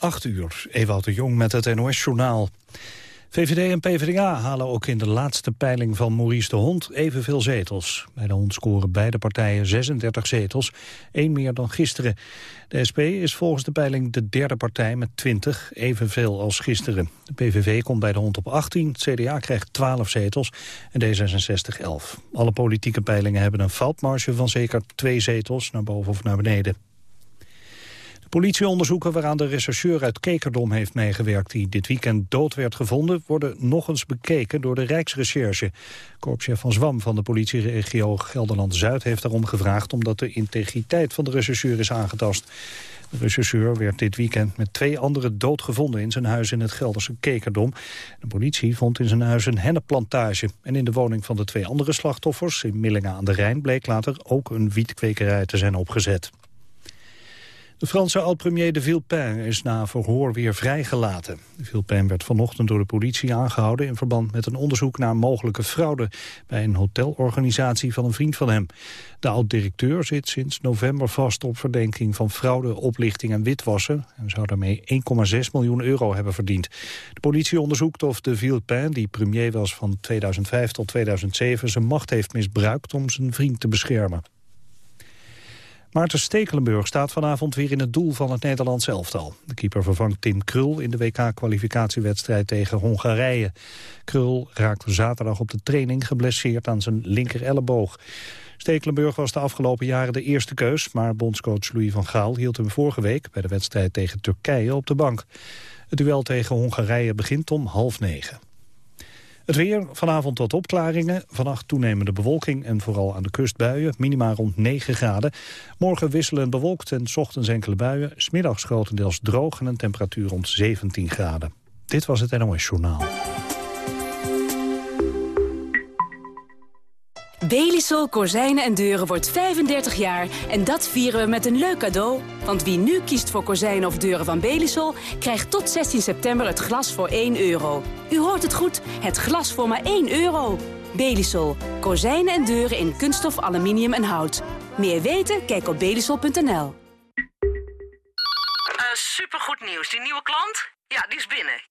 8 uur, Ewout de Jong met het NOS-journaal. VVD en PvdA halen ook in de laatste peiling van Maurice de Hond evenveel zetels. Bij de Hond scoren beide partijen 36 zetels, één meer dan gisteren. De SP is volgens de peiling de derde partij met 20, evenveel als gisteren. De PVV komt bij de Hond op 18, het CDA krijgt 12 zetels en D66 11. Alle politieke peilingen hebben een foutmarge van zeker twee zetels, naar boven of naar beneden. Politieonderzoeken waaraan de rechercheur uit Kekerdom heeft meegewerkt... die dit weekend dood werd gevonden, worden nog eens bekeken door de Rijksrecherche. Korpschef van Zwam van de politieregio Gelderland-Zuid heeft daarom gevraagd... omdat de integriteit van de rechercheur is aangetast. De rechercheur werd dit weekend met twee anderen dood gevonden in zijn huis in het Gelderse Kekerdom. De politie vond in zijn huis een hennenplantage. En in de woning van de twee andere slachtoffers in Millingen aan de Rijn bleek later ook een wietkwekerij te zijn opgezet. De Franse oud-premier de Villepin is na verhoor weer vrijgelaten. De Villepin werd vanochtend door de politie aangehouden... in verband met een onderzoek naar mogelijke fraude... bij een hotelorganisatie van een vriend van hem. De oud-directeur zit sinds november vast op verdenking van fraude, oplichting en witwassen... en zou daarmee 1,6 miljoen euro hebben verdiend. De politie onderzoekt of de Villepin, die premier was van 2005 tot 2007... zijn macht heeft misbruikt om zijn vriend te beschermen. Maarten Stekelenburg staat vanavond weer in het doel van het Nederlands elftal. De keeper vervangt Tim Krul in de WK-kwalificatiewedstrijd tegen Hongarije. Krul raakte zaterdag op de training geblesseerd aan zijn linker elleboog. Stekelenburg was de afgelopen jaren de eerste keus... maar bondscoach Louis van Gaal hield hem vorige week... bij de wedstrijd tegen Turkije op de bank. Het duel tegen Hongarije begint om half negen. Het weer, vanavond tot opklaringen. Vannacht toenemende bewolking en vooral aan de kust buien. Minima rond 9 graden. Morgen wisselend bewolkt en ochtends enkele buien. Smiddags grotendeels droog en een temperatuur rond 17 graden. Dit was het NOS Journaal. Belisol Kozijnen en Deuren wordt 35 jaar en dat vieren we met een leuk cadeau. Want wie nu kiest voor kozijnen of deuren van Belisol... krijgt tot 16 september het glas voor 1 euro. U hoort het goed, het glas voor maar 1 euro. Belisol. Kozijnen en deuren in kunststof, aluminium en hout. Meer weten? Kijk op belisol.nl. Uh, supergoed nieuws. Die nieuwe klant? Ja, die is binnen.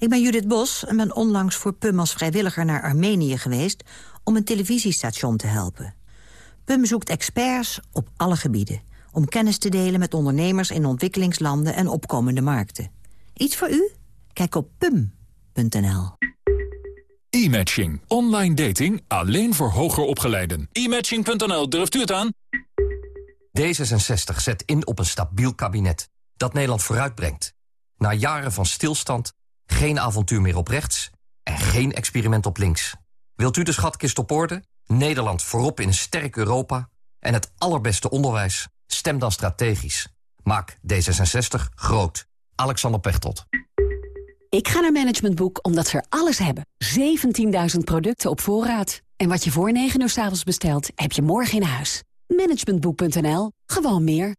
Ik ben Judith Bos en ben onlangs voor PUM als vrijwilliger naar Armenië geweest... om een televisiestation te helpen. PUM zoekt experts op alle gebieden... om kennis te delen met ondernemers in ontwikkelingslanden en opkomende markten. Iets voor u? Kijk op pum.nl. E-matching. Online dating alleen voor hoger opgeleiden. E-matching.nl, durft u het aan? D66 zet in op een stabiel kabinet dat Nederland vooruitbrengt. Na jaren van stilstand geen avontuur meer op rechts en geen experiment op links. Wilt u de schatkist op orde? Nederland voorop in een sterk Europa en het allerbeste onderwijs? Stem dan strategisch. Maak D66 groot. Alexander Pechtold. Ik ga naar Management Boek omdat ze er alles hebben. 17.000 producten op voorraad. En wat je voor 9 uur s avonds bestelt, heb je morgen in huis. Managementboek.nl. Gewoon meer.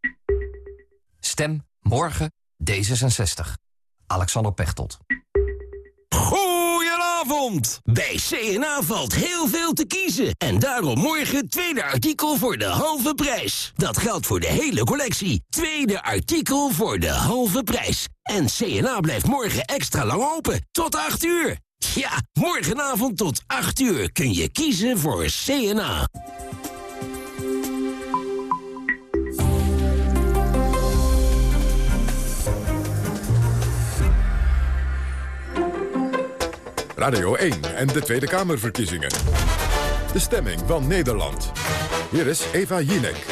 Stem morgen D66. Alexander Pechtold. Goedenavond! Bij CNA valt heel veel te kiezen. En daarom morgen tweede artikel voor de halve prijs. Dat geldt voor de hele collectie. Tweede artikel voor de halve prijs. En CNA blijft morgen extra lang open. Tot 8 uur. Ja, morgenavond tot 8 uur kun je kiezen voor CNA. Radio 1 en de Tweede Kamerverkiezingen. De stemming van Nederland. Hier is Eva Jinek.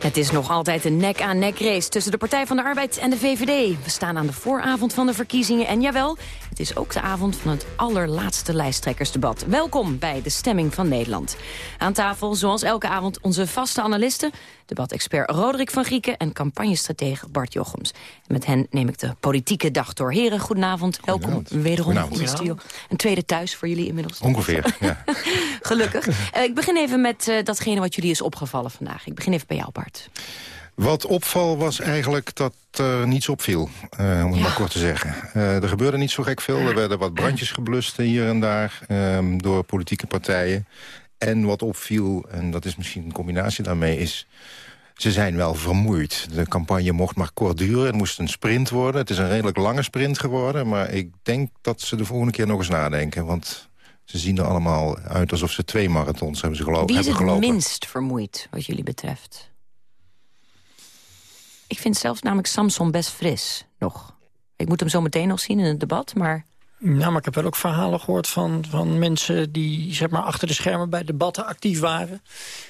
Het is nog altijd een nek-aan-nek race tussen de Partij van de Arbeid en de VVD. We staan aan de vooravond van de verkiezingen en jawel, het is ook de avond van het allerlaatste lijsttrekkersdebat. Welkom bij de Stemming van Nederland. Aan tafel, zoals elke avond, onze vaste analisten... debatexpert Roderick van Grieken en campagnestratege Bart Jochems. En met hen neem ik de politieke dag door. Heren, goedenavond. Welkom wederom in de studio. Een tweede thuis voor jullie inmiddels. Ongeveer, ja. Gelukkig. Uh, ik begin even met uh, datgene wat jullie is opgevallen vandaag. Ik begin even bij jou, Bart. Wat opval was eigenlijk dat er niets opviel, uh, om het ja. maar kort te zeggen. Uh, er gebeurde niet zo gek veel. Er werden wat brandjes geblust hier en daar um, door politieke partijen. En wat opviel, en dat is misschien een combinatie daarmee, is... Ze zijn wel vermoeid. De campagne mocht maar kort duren. Het moest een sprint worden. Het is een redelijk lange sprint geworden. Maar ik denk dat ze de volgende keer nog eens nadenken. Want ze zien er allemaal uit alsof ze twee marathons hebben, ze gelo Wie is hebben gelopen. het minst vermoeid, wat jullie betreft? Ik vind zelfs namelijk Samson best fris, nog. Ik moet hem zo meteen nog zien in het debat, maar... Nou, maar ik heb wel ook verhalen gehoord van, van mensen die zeg maar, achter de schermen bij debatten actief waren.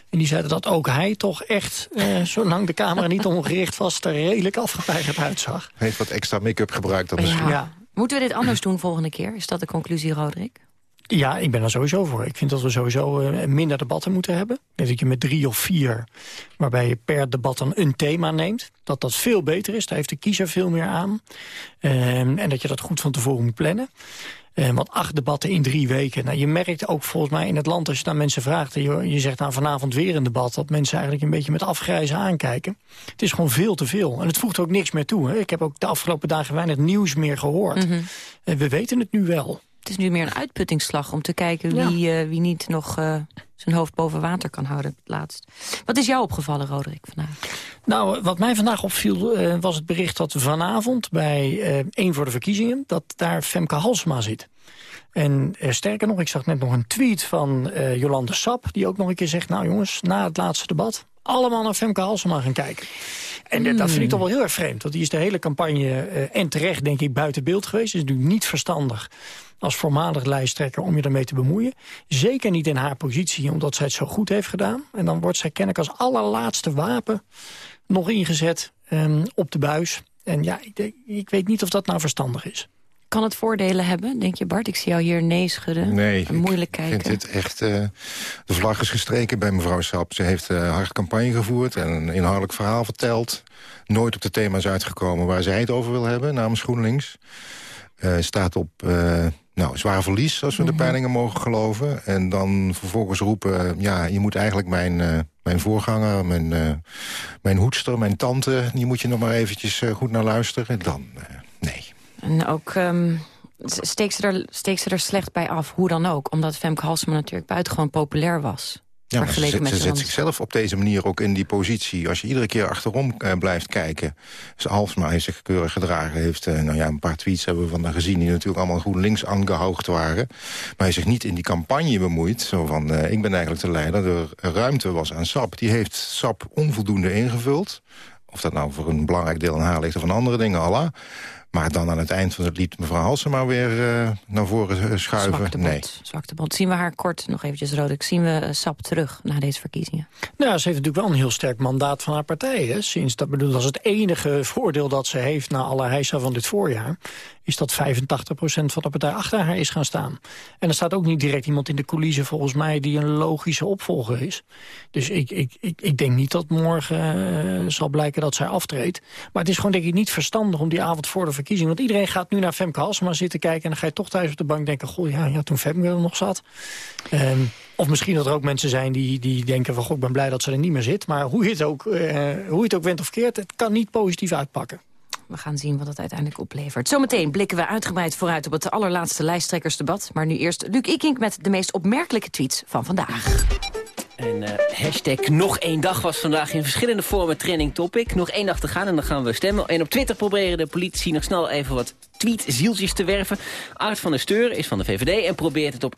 En die zeiden dat ook hij toch echt, eh, zolang de camera niet ongericht was, er redelijk afgepeigerd uitzag. Hij heeft wat extra make-up gebruikt dan misschien. Ja. ja. Moeten we dit anders doen volgende keer? Is dat de conclusie, Roderick? Ja, ik ben er sowieso voor. Ik vind dat we sowieso uh, minder debatten moeten hebben. Dat je met drie of vier, waarbij je per debat dan een thema neemt. Dat dat veel beter is. Daar heeft de kiezer veel meer aan. Uh, en dat je dat goed van tevoren moet plannen. Uh, want acht debatten in drie weken. Nou, je merkt ook volgens mij in het land, als je naar mensen vraagt... en je, je zegt nou vanavond weer een debat... dat mensen eigenlijk een beetje met afgrijzen aankijken. Het is gewoon veel te veel. En het voegt ook niks meer toe. Hè. Ik heb ook de afgelopen dagen weinig nieuws meer gehoord. Mm -hmm. uh, we weten het nu wel. Het is nu meer een uitputtingsslag om te kijken wie, ja. uh, wie niet nog uh, zijn hoofd boven water kan houden. Het laatst. Wat is jou opgevallen, Roderick, vandaag? Nou, wat mij vandaag opviel uh, was het bericht dat vanavond bij één voor de verkiezingen... dat daar Femke Halsema zit. En sterker nog, ik zag net nog een tweet van Jolande Sap... die ook nog een keer zegt, nou jongens, na het laatste debat... allemaal naar Femke Halsema gaan kijken. En mm. dat vind ik toch wel heel erg vreemd. Want die is de hele campagne en terecht, denk ik, buiten beeld geweest. is natuurlijk niet verstandig als voormalig lijsttrekker om je ermee te bemoeien. Zeker niet in haar positie, omdat zij het zo goed heeft gedaan. En dan wordt zij kennelijk als allerlaatste wapen nog ingezet um, op de buis. En ja, ik, ik weet niet of dat nou verstandig is. Kan het voordelen hebben, denk je Bart? Ik zie jou hier nee schudden. Nee, moeilijk kijken. ik vind dit echt... Uh, de vlag is gestreken bij mevrouw Sap. Ze heeft uh, hard campagne gevoerd en een inhoudelijk verhaal verteld. Nooit op de thema's uitgekomen waar zij het over wil hebben, namens GroenLinks. Uh, staat op uh, nou, zwaar verlies, als we mm -hmm. de peilingen mogen geloven. En dan vervolgens roepen, ja, je moet eigenlijk mijn, uh, mijn voorganger... Mijn, mijn hoedster, mijn tante, die moet je nog maar eventjes goed naar luisteren. Dan. En ook... Um... Steekt ze, er, steekt ze er slecht bij af, hoe dan ook. Omdat Femke Halsema natuurlijk buitengewoon populair was. Ja, maar ze, ze, ze zet zichzelf op deze manier ook in die positie. Als je iedere keer achterom uh, blijft kijken. Dus Halsma heeft zich keurig gedragen. Heeft, uh, nou ja, een paar tweets hebben we van haar gezien... die natuurlijk allemaal GroenLinks aangehoogd waren. Maar hij zich niet in die campagne bemoeit. Zo van, uh, ik ben eigenlijk de leider. Er ruimte was aan SAP. Die heeft SAP onvoldoende ingevuld. Of dat nou voor een belangrijk deel aan haar ligt of van andere dingen, Allah. Maar dan aan het eind van het lied mevrouw Halsema weer uh, naar voren schuiven. Zwakte nee. Zwakte bond. Zien we haar kort, nog eventjes Rodek, zien we uh, SAP terug na deze verkiezingen? Nou, ze heeft natuurlijk wel een heel sterk mandaat van haar partij. Hè? Sinds dat, bedoel, dat is het enige voordeel dat ze heeft na alle heisa van dit voorjaar is dat 85% van de partij achter haar is gaan staan. En er staat ook niet direct iemand in de coulissen volgens mij... die een logische opvolger is. Dus ik, ik, ik, ik denk niet dat morgen uh, zal blijken dat zij aftreedt. Maar het is gewoon denk ik niet verstandig om die avond voor de verkiezing... want iedereen gaat nu naar Femke Halsema zitten kijken... en dan ga je toch thuis op de bank denken... goh, ja, ja toen Femke nog zat... Um, of misschien dat er ook mensen zijn die, die denken van... goh, ik ben blij dat ze er niet meer zit. Maar hoe het ook, uh, hoe het ook went of keert, het kan niet positief uitpakken. We gaan zien wat het uiteindelijk oplevert. Zometeen blikken we uitgebreid vooruit op het allerlaatste lijsttrekkersdebat. Maar nu eerst Luc Ikink met de meest opmerkelijke tweets van vandaag. En uh, hashtag nog één dag was vandaag in verschillende vormen trending topic. Nog één dag te gaan en dan gaan we stemmen. En op Twitter proberen de politici nog snel even wat tweet-zieltjes te werven. Art van der Steur is van de VVD en probeert het op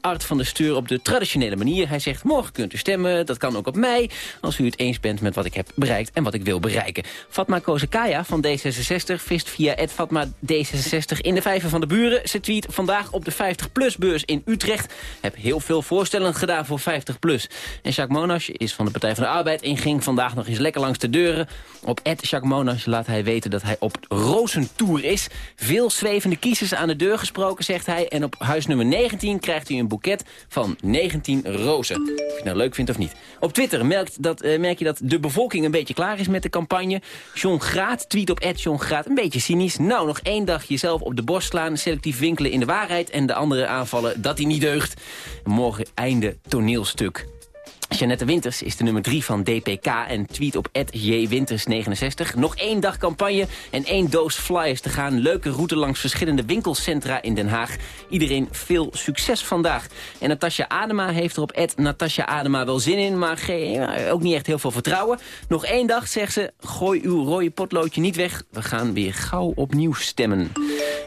Art van der Steur op de traditionele manier. Hij zegt, morgen kunt u stemmen, dat kan ook op mij... als u het eens bent met wat ik heb bereikt en wat ik wil bereiken. Fatma Kozekaya van D66 vist via Fatma D66 in de vijver van de buren. Ze tweet vandaag op de 50PLUS-beurs in Utrecht. Heb heel veel voorstellen gedaan voor 50PLUS. En Jacques Monash is van de Partij van de Arbeid... en ging vandaag nog eens lekker langs de deuren. Op Jacques Monash laat hij weten dat hij op rozentour is. Veel zwevende kiezers aan de deur gesproken, zegt hij. En op huis nummer 19 krijgt hij een boeket van 19 rozen. Of je het nou leuk vindt of niet. Op Twitter merkt dat, uh, merk je dat de bevolking een beetje klaar is met de campagne. John Graat tweet op Ed John Graat een beetje cynisch. Nou, nog één dag jezelf op de borst slaan, selectief winkelen in de waarheid... en de andere aanvallen dat hij niet deugt. Morgen einde toneelstuk. Jeannette Winters is de nummer 3 van DPK en tweet op jwinters69. Nog één dag campagne en één doos flyers te gaan. Leuke route langs verschillende winkelcentra in Den Haag. Iedereen veel succes vandaag. En Natasja Adema heeft er op Natasja Adema wel zin in, maar ook niet echt heel veel vertrouwen. Nog één dag, zegt ze, gooi uw rode potloodje niet weg. We gaan weer gauw opnieuw stemmen.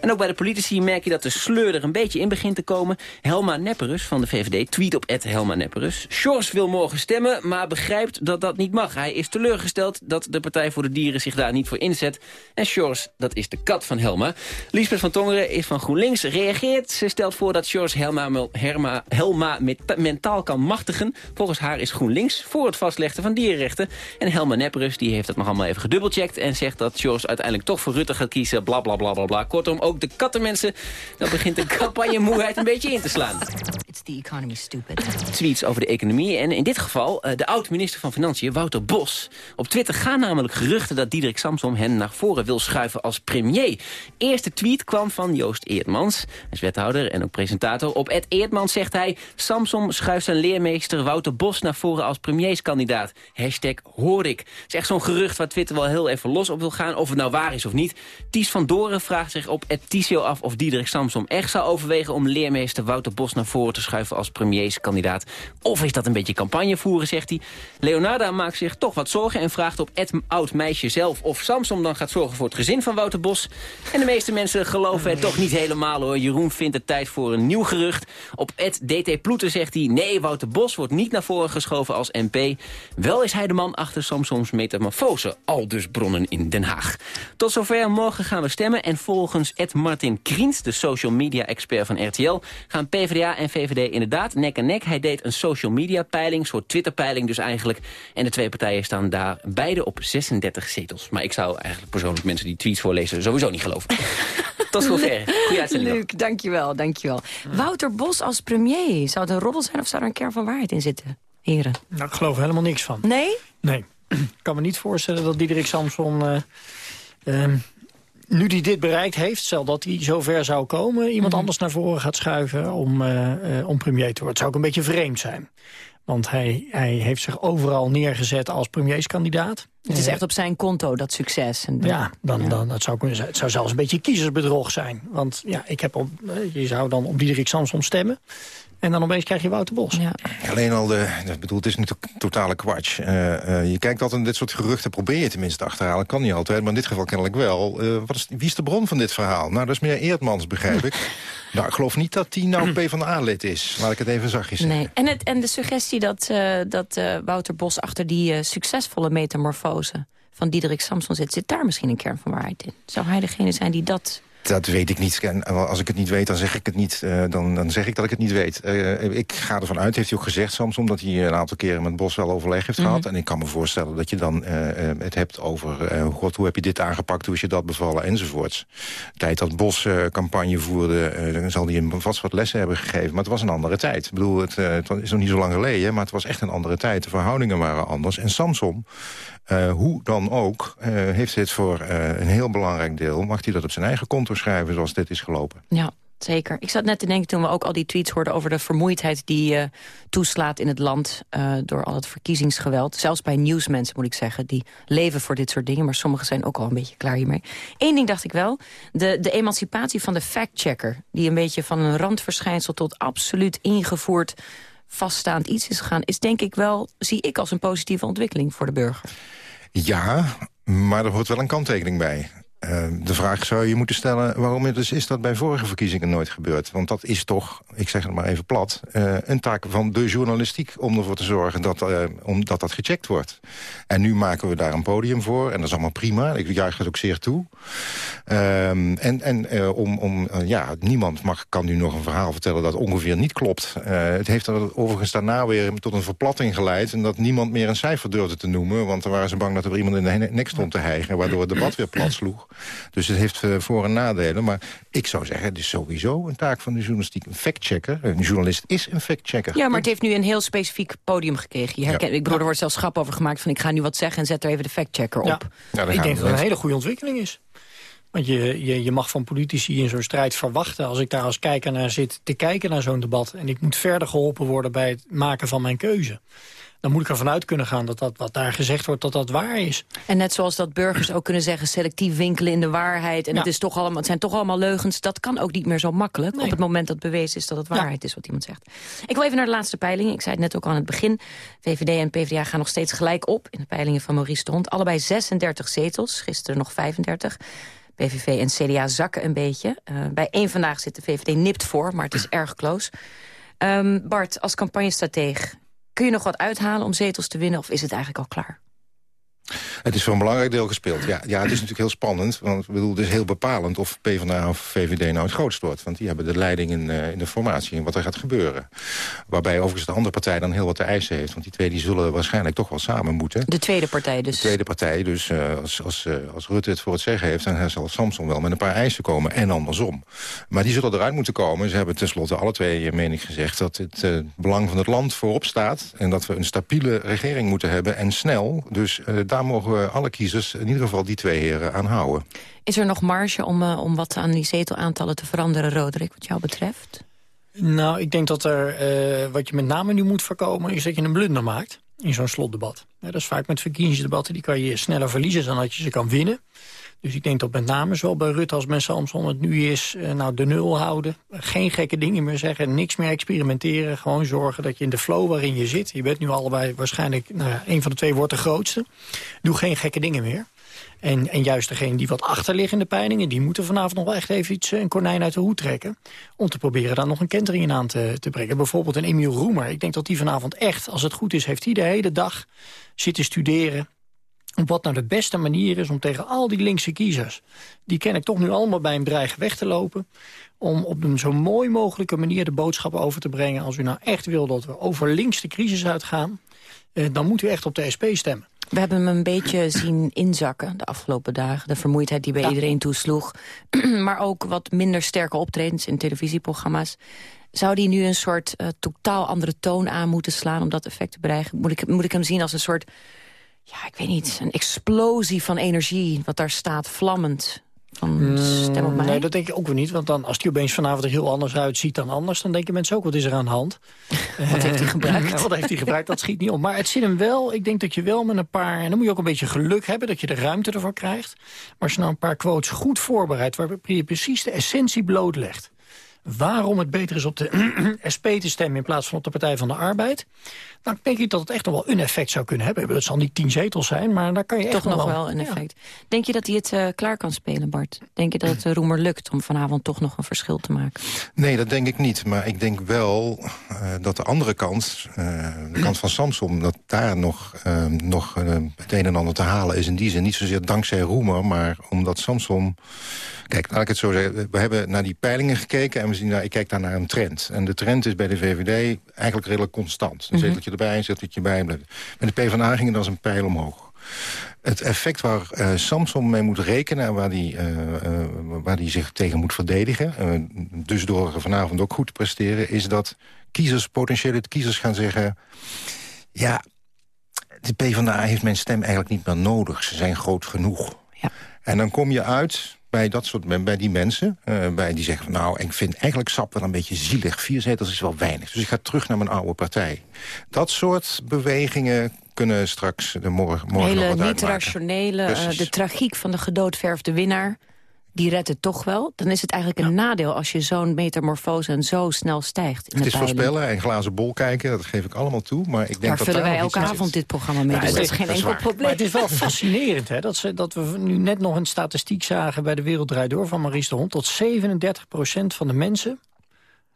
En ook bij de politici merk je dat de sleur er een beetje in begint te komen. Helma Nepperus van de VVD tweet op Helma Nepperus. Sjors mogen stemmen, maar begrijpt dat dat niet mag. Hij is teleurgesteld dat de Partij voor de Dieren zich daar niet voor inzet. En Sjors, dat is de kat van Helma. Liesbeth van Tongeren is van GroenLinks, reageert. Ze stelt voor dat Sjors Helma, Helma, Helma mentaal kan machtigen. Volgens haar is GroenLinks voor het vastleggen van dierenrechten. En Helma Nepperus die heeft dat nog allemaal even gedubbelcheckt... en zegt dat Sjors uiteindelijk toch voor Rutte gaat kiezen. Bla, bla, bla, bla, bla. Kortom, ook de kattenmensen... dan begint de campagne moeheid een beetje in te slaan. It's the economy, stupid. Tweets over de economie en in dit geval uh, de oud-minister van Financiën, Wouter Bos. Op Twitter gaan namelijk geruchten dat Diederik Samsom hen naar voren wil schuiven als premier. Eerste tweet kwam van Joost Eertmans. Hij wethouder en ook presentator. Op Ed Eertmans zegt hij... Samsom schuift zijn leermeester Wouter Bos naar voren als premierskandidaat. Hashtag hoor ik. Het is echt zo'n gerucht waar Twitter wel heel even los op wil gaan. Of het nou waar is of niet. Ties van Doren vraagt zich op Ed Tisio af of Diederik Samsom echt zou overwegen... om leermeester Wouter Bos naar voren te schuiven als premierskandidaat. Of is dat een beetje campagne voeren, zegt hij. Leonarda maakt zich toch wat zorgen en vraagt op het oud meisje zelf... of Samsom dan gaat zorgen voor het gezin van Wouter Bos. En de meeste mensen geloven het toch niet helemaal hoor. Jeroen vindt het tijd voor een nieuw gerucht. Op het DT Ploeten zegt hij... nee, Wouter Bos wordt niet naar voren geschoven als MP. Wel is hij de man achter Samsoms metamorfose. Al dus bronnen in Den Haag. Tot zover, morgen gaan we stemmen. En volgens Ed Martin Kriens, de social media expert van RTL... gaan PvdA en VVD inderdaad nek aan nek. Hij deed een social media peiling, een soort Twitter-peiling dus eigenlijk. En de twee partijen staan daar beide op 36 zetels. Maar ik zou eigenlijk persoonlijk mensen die tweets voorlezen sowieso niet geloven. Tot zover. Goeie uitzending. Luc, dankjewel, dankjewel. Wouter Bos als premier. Zou het een roddel zijn of zou er een kern van waarheid in zitten? Heren. Nou, ik geloof er helemaal niks van. Nee? Nee. Ik kan me niet voorstellen dat Diederik Samson... Uh, uh, nu hij dit bereikt heeft, stel dat hij zover zou komen... iemand mm. anders naar voren gaat schuiven om, uh, om premier te worden. Het zou ook een beetje vreemd zijn. Want hij, hij heeft zich overal neergezet als premierskandidaat. Het is echt op zijn konto, dat succes. En ja, dan, dan, het, zou kunnen het zou zelfs een beetje kiezersbedrog zijn. Want ja, ik heb op, je zou dan op Diederik Samson stemmen. En dan opeens krijg je Wouter Bos. Ja. Alleen al, de, ik bedoel, het is natuurlijk totale kwats. Uh, uh, je kijkt altijd dit soort geruchten, probeer je tenminste te achterhalen. Kan niet altijd, maar in dit geval kennelijk wel. Uh, wat is, wie is de bron van dit verhaal? Nou, dat is meneer Eertmans, begrijp ik. nou, ik geloof niet dat hij nou PvdA-lid is. Laat ik het even zachtjes zeggen. Nee. En, het, en de suggestie dat, dat Wouter Bos achter die succesvolle metamorfose van Diederik Samson zit... zit daar misschien een kern van waarheid in? Zou hij degene zijn die dat dat weet ik niet. En als ik het niet weet, dan zeg ik het niet. Uh, dan, dan zeg ik dat ik het niet weet. Uh, ik ga ervan uit, heeft hij ook gezegd, Samson... dat hij een aantal keren met Bos wel overleg heeft gehad. Mhm. En ik kan me voorstellen dat je dan uh, het hebt over... God, hoe heb je dit aangepakt, hoe is je dat bevallen, enzovoorts. De tijd dat Bos campagne voerde, dan zal hij hem vast wat lessen hebben gegeven. Maar het was een andere tijd. Ik bedoel, het, het is nog niet zo lang geleden, maar het was echt een andere tijd. De verhoudingen waren anders. En Samson uh, hoe dan ook, uh, heeft dit voor uh, een heel belangrijk deel... mag hij dat op zijn eigen konto schrijven zoals dit is gelopen. Ja, zeker. Ik zat net te denken toen we ook al die tweets hoorden... over de vermoeidheid die toeslaat in het land door al het verkiezingsgeweld. Zelfs bij nieuwsmensen, moet ik zeggen. Die leven voor dit soort dingen, maar sommigen zijn ook al een beetje klaar hiermee. Eén ding dacht ik wel. De, de emancipatie van de factchecker... die een beetje van een randverschijnsel tot absoluut ingevoerd vaststaand iets is gegaan... is denk ik wel, zie ik als een positieve ontwikkeling voor de burger. Ja, maar er hoort wel een kanttekening bij. Uh, de vraag zou je moeten stellen... waarom het is dat bij vorige verkiezingen nooit gebeurd? Want dat is toch, ik zeg het maar even plat... Uh, een taak van de journalistiek om ervoor te zorgen dat, uh, om, dat gecheckt wordt. En nu maken we daar een podium voor. En dat is allemaal prima. Ik juich het ook zeer toe. Um, en en om, om ja, niemand mag, kan nu nog een verhaal vertellen dat ongeveer niet klopt. het heeft er overigens daarna weer tot een verplatting geleid... en dat niemand meer een cijfer durfde te noemen... want dan waren ze bang dat er iemand in de nek stond te hijgen... waardoor het debat weer plat sloeg. Dus het heeft uh, voor- en nadelen. Maar ik zou zeggen, het is sowieso een taak van de journalistiek. Een factchecker. Een journalist is een factchecker. Ja, maar het heeft nu een heel specifiek podium gekregen. Je herken, Ik bedoel, er wordt zelfs grap over gemaakt van... ik ga nu wat zeggen en zet er even de factchecker op. Ja. Ja, ik denk dat het een hele goede ontwikkeling is. Want je, je, je mag van politici in zo'n strijd verwachten... als ik daar als kijker naar zit te kijken naar zo'n debat... en ik moet verder geholpen worden bij het maken van mijn keuze dan moet ik ervan uit kunnen gaan dat, dat wat daar gezegd wordt, dat dat waar is. En net zoals dat burgers ook kunnen zeggen, selectief winkelen in de waarheid... en het, is toch allemaal, het zijn toch allemaal leugens, dat kan ook niet meer zo makkelijk... op het moment dat bewezen is dat het waarheid is wat iemand zegt. Ik wil even naar de laatste peiling. Ik zei het net ook al aan het begin. VVD en PvdA gaan nog steeds gelijk op in de peilingen van Maurice de Hond. Allebei 36 zetels, gisteren nog 35. PVV en CDA zakken een beetje. Uh, bij één vandaag zit de VVD nipt voor, maar het is erg close. Um, Bart, als campagnestratege, kun je nog wat uithalen om zetels te winnen... of is het eigenlijk al klaar? Het is voor een belangrijk deel gespeeld. Ja, ja het is natuurlijk heel spannend. Want ik bedoel, het is heel bepalend of PvdA of VVD nou het grootst wordt. Want die hebben de leiding in, uh, in de formatie en wat er gaat gebeuren. Waarbij overigens de andere partij dan heel wat te eisen heeft. Want die twee die zullen waarschijnlijk toch wel samen moeten. De tweede partij dus. De tweede partij. Dus uh, als, als, uh, als Rutte het voor het zeggen heeft... dan zal Samson wel met een paar eisen komen. En andersom. Maar die zullen eruit moeten komen. Ze hebben tenslotte alle twee, meen ik gezegd... dat het belang van het land voorop staat. En dat we een stabiele regering moeten hebben. En snel. Dus daar mogen we alle kiezers in ieder geval die twee heren aanhouden. Is er nog marge om, uh, om wat aan die zetelaantallen te veranderen, Roderick, wat jou betreft? Nou, ik denk dat er, uh, wat je met name nu moet voorkomen... is dat je een blunder maakt in zo'n slotdebat. Ja, dat is vaak met verkiezingsdebatten, die kan je sneller verliezen... dan dat je ze kan winnen. Dus ik denk dat met name zowel bij Rutte als bij Samson het nu is... Uh, nou, de nul houden, geen gekke dingen meer zeggen... niks meer experimenteren, gewoon zorgen dat je in de flow waarin je zit... je bent nu allebei waarschijnlijk, nou een van de twee wordt de grootste... doe geen gekke dingen meer. En, en juist degene die wat achter liggen in de peilingen... die moeten vanavond nog wel echt even iets, een konijn uit de hoed trekken... om te proberen daar nog een kentering in aan te, te brengen. Bijvoorbeeld een Emiel Roemer. Ik denk dat die vanavond echt, als het goed is... heeft hij de hele dag zitten studeren wat nou de beste manier is om tegen al die linkse kiezers... die ken ik toch nu allemaal bij hem dreigen weg te lopen... om op een zo mooi mogelijke manier de boodschap over te brengen... als u nou echt wil dat we over links de crisis uitgaan... Eh, dan moet u echt op de SP stemmen. We hebben hem een beetje zien inzakken de afgelopen dagen. De vermoeidheid die bij ja. iedereen toesloeg. maar ook wat minder sterke optredens in televisieprogramma's. Zou die nu een soort uh, totaal andere toon aan moeten slaan... om dat effect te bereiken? Moet ik, moet ik hem zien als een soort ja, ik weet niet, een explosie van energie... wat daar staat, vlammend. Van stem op mij. Nee, dat denk ik ook weer niet. Want dan, als die opeens vanavond er heel anders uitziet dan anders... dan denken mensen ook, wat is er aan de hand? wat heeft hij gebruikt? wat heeft hij gebruikt? Dat schiet niet op. Maar het zit hem wel, ik denk dat je wel met een paar... en dan moet je ook een beetje geluk hebben dat je de ruimte ervoor krijgt. Maar als je nou een paar quotes goed voorbereidt... waarbij je precies de essentie blootlegt waarom het beter is op de SP te stemmen... in plaats van op de Partij van de Arbeid... dan denk ik dat het echt nog wel een effect zou kunnen hebben. Het zal niet tien zetels zijn, maar daar kan je Toch echt nog wel... wel een effect. Denk je dat hij het uh, klaar kan spelen, Bart? Denk je dat het uh, Roemer lukt om vanavond toch nog een verschil te maken? Nee, dat denk ik niet. Maar ik denk wel uh, dat de andere kant, de kant van Samson... dat daar nog, nog het een en ander te halen is in die zin. Niet zozeer dankzij Roemer, maar omdat Samson... Kijk, laat ik het zo zeggen. We hebben naar die peilingen gekeken en we zien, nou, ik kijk daar naar een trend. En de trend is bij de VVD eigenlijk redelijk constant. Een zeteltje erbij, een zeteltje bij. Met de PvdA ging het als een pijl omhoog. Het effect waar uh, Samson mee moet rekenen... en waar die, uh, uh, waar die zich tegen moet verdedigen... dus door vanavond ook goed te presteren... is dat kiezers, potentiële kiezers gaan zeggen... ja, de PvdA heeft mijn stem eigenlijk niet meer nodig. Ze zijn groot genoeg. Ja. En dan kom je uit bij, dat soort, bij die mensen. Uh, bij die zeggen, van, nou, ik vind eigenlijk SAP wel een beetje zielig. Vier zetels is wel weinig. Dus ik ga terug naar mijn oude partij. Dat soort bewegingen kunnen straks de morgen, morgen Hele nog wat niet rationele, uh, de tragiek van de gedoodverfde winnaar. Die redt het toch wel. Dan is het eigenlijk een nadeel als je zo'n metamorfose en zo snel stijgt. In het de is voorspellen en glazen bol kijken, dat geef ik allemaal toe. Maar ik denk Daar dat vullen daar wij elke avond dit programma mee, dus dat is geen enkel probleem. Maar het is wel fascinerend hè, dat, ze, dat we nu net nog een statistiek zagen... bij de Wereld Door van Maurice de Hond... tot 37% van de mensen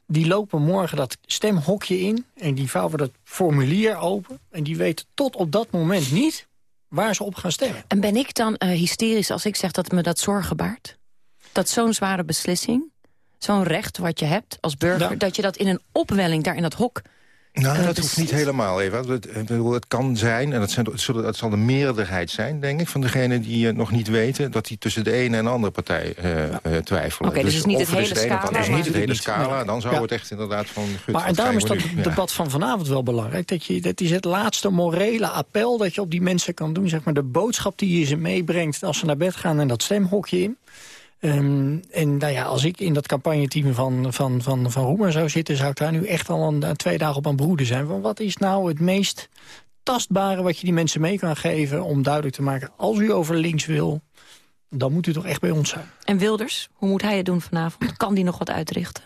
die lopen morgen dat stemhokje in... en die vouwen dat formulier open... en die weten tot op dat moment niet waar ze op gaan stemmen. En ben ik dan eh, hysterisch als ik zeg dat me dat zorgen baart? Dat zo'n zware beslissing, zo'n recht wat je hebt als burger... Dat je dat in een opwelling daar in dat hok... Nou, eh, dat hoeft niet helemaal, Eva. Het, het kan zijn, en dat, zijn, het, zullen, het zal de meerderheid zijn, denk ik... van degenen die uh, nog niet weten... dat die tussen de ene en de andere partij uh, uh, twijfelen. Oké, dus het is niet het hele scala, Het is niet het hele scala. Dan zou Ja. het echt inderdaad van... Gut, Maar en daarom is dat nu? Ja. debat van vanavond wel belangrijk. Dat, je, dat is het laatste morele appel dat je op die mensen kan doen. Zeg maar, de boodschap die je ze meebrengt als ze naar bed gaan en dat stemhokje in. Ehm, en nou ja, als ik in dat campagneteam van, van, van, van Roemer zou zitten... zou ik daar nu echt al een, twee dagen op aan broeden zijn. Van wat is nou het meest tastbare wat je die mensen mee kan geven... om duidelijk te maken, als u over links wil... dan moet u toch echt bij ons zijn. En Wilders, hoe moet hij het doen vanavond? Kan die nog wat uitrichten?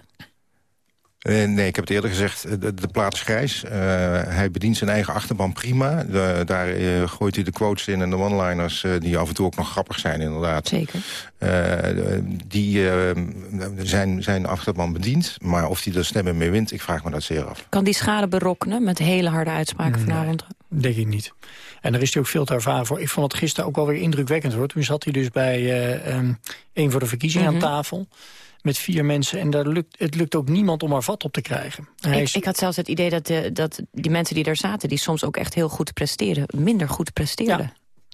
Eh, nee, ik heb het eerder gezegd, eh, de, de plaat is grijs. Eh, hij bedient zijn eigen achterban prima. De- daar gooit hij de quotes in en de one-liners... eh, die af en toe ook nog grappig zijn, inderdaad. Zeker. Eh, die zijn, zijn achterban bediend. Maar of hij er stemmen mee wint, ik vraag me dat zeer af. Kan die schade berokkenen met hele harde uitspraken vanavond? Denk ik niet. En daar is hij ook veel te ervaren voor. Ik vond het gisteren ook wel weer indrukwekkend hoor. Toen zat hij dus bij ehm, een voor de verkiezingen Mhm. aan tafel. Met vier mensen. En daar lukt, het lukt ook niemand om er vat op te krijgen. Hij Ik, is- ik had zelfs het idee dat, de, dat die mensen die daar zaten... die soms ook echt heel goed presteren, minder goed presteerden. dan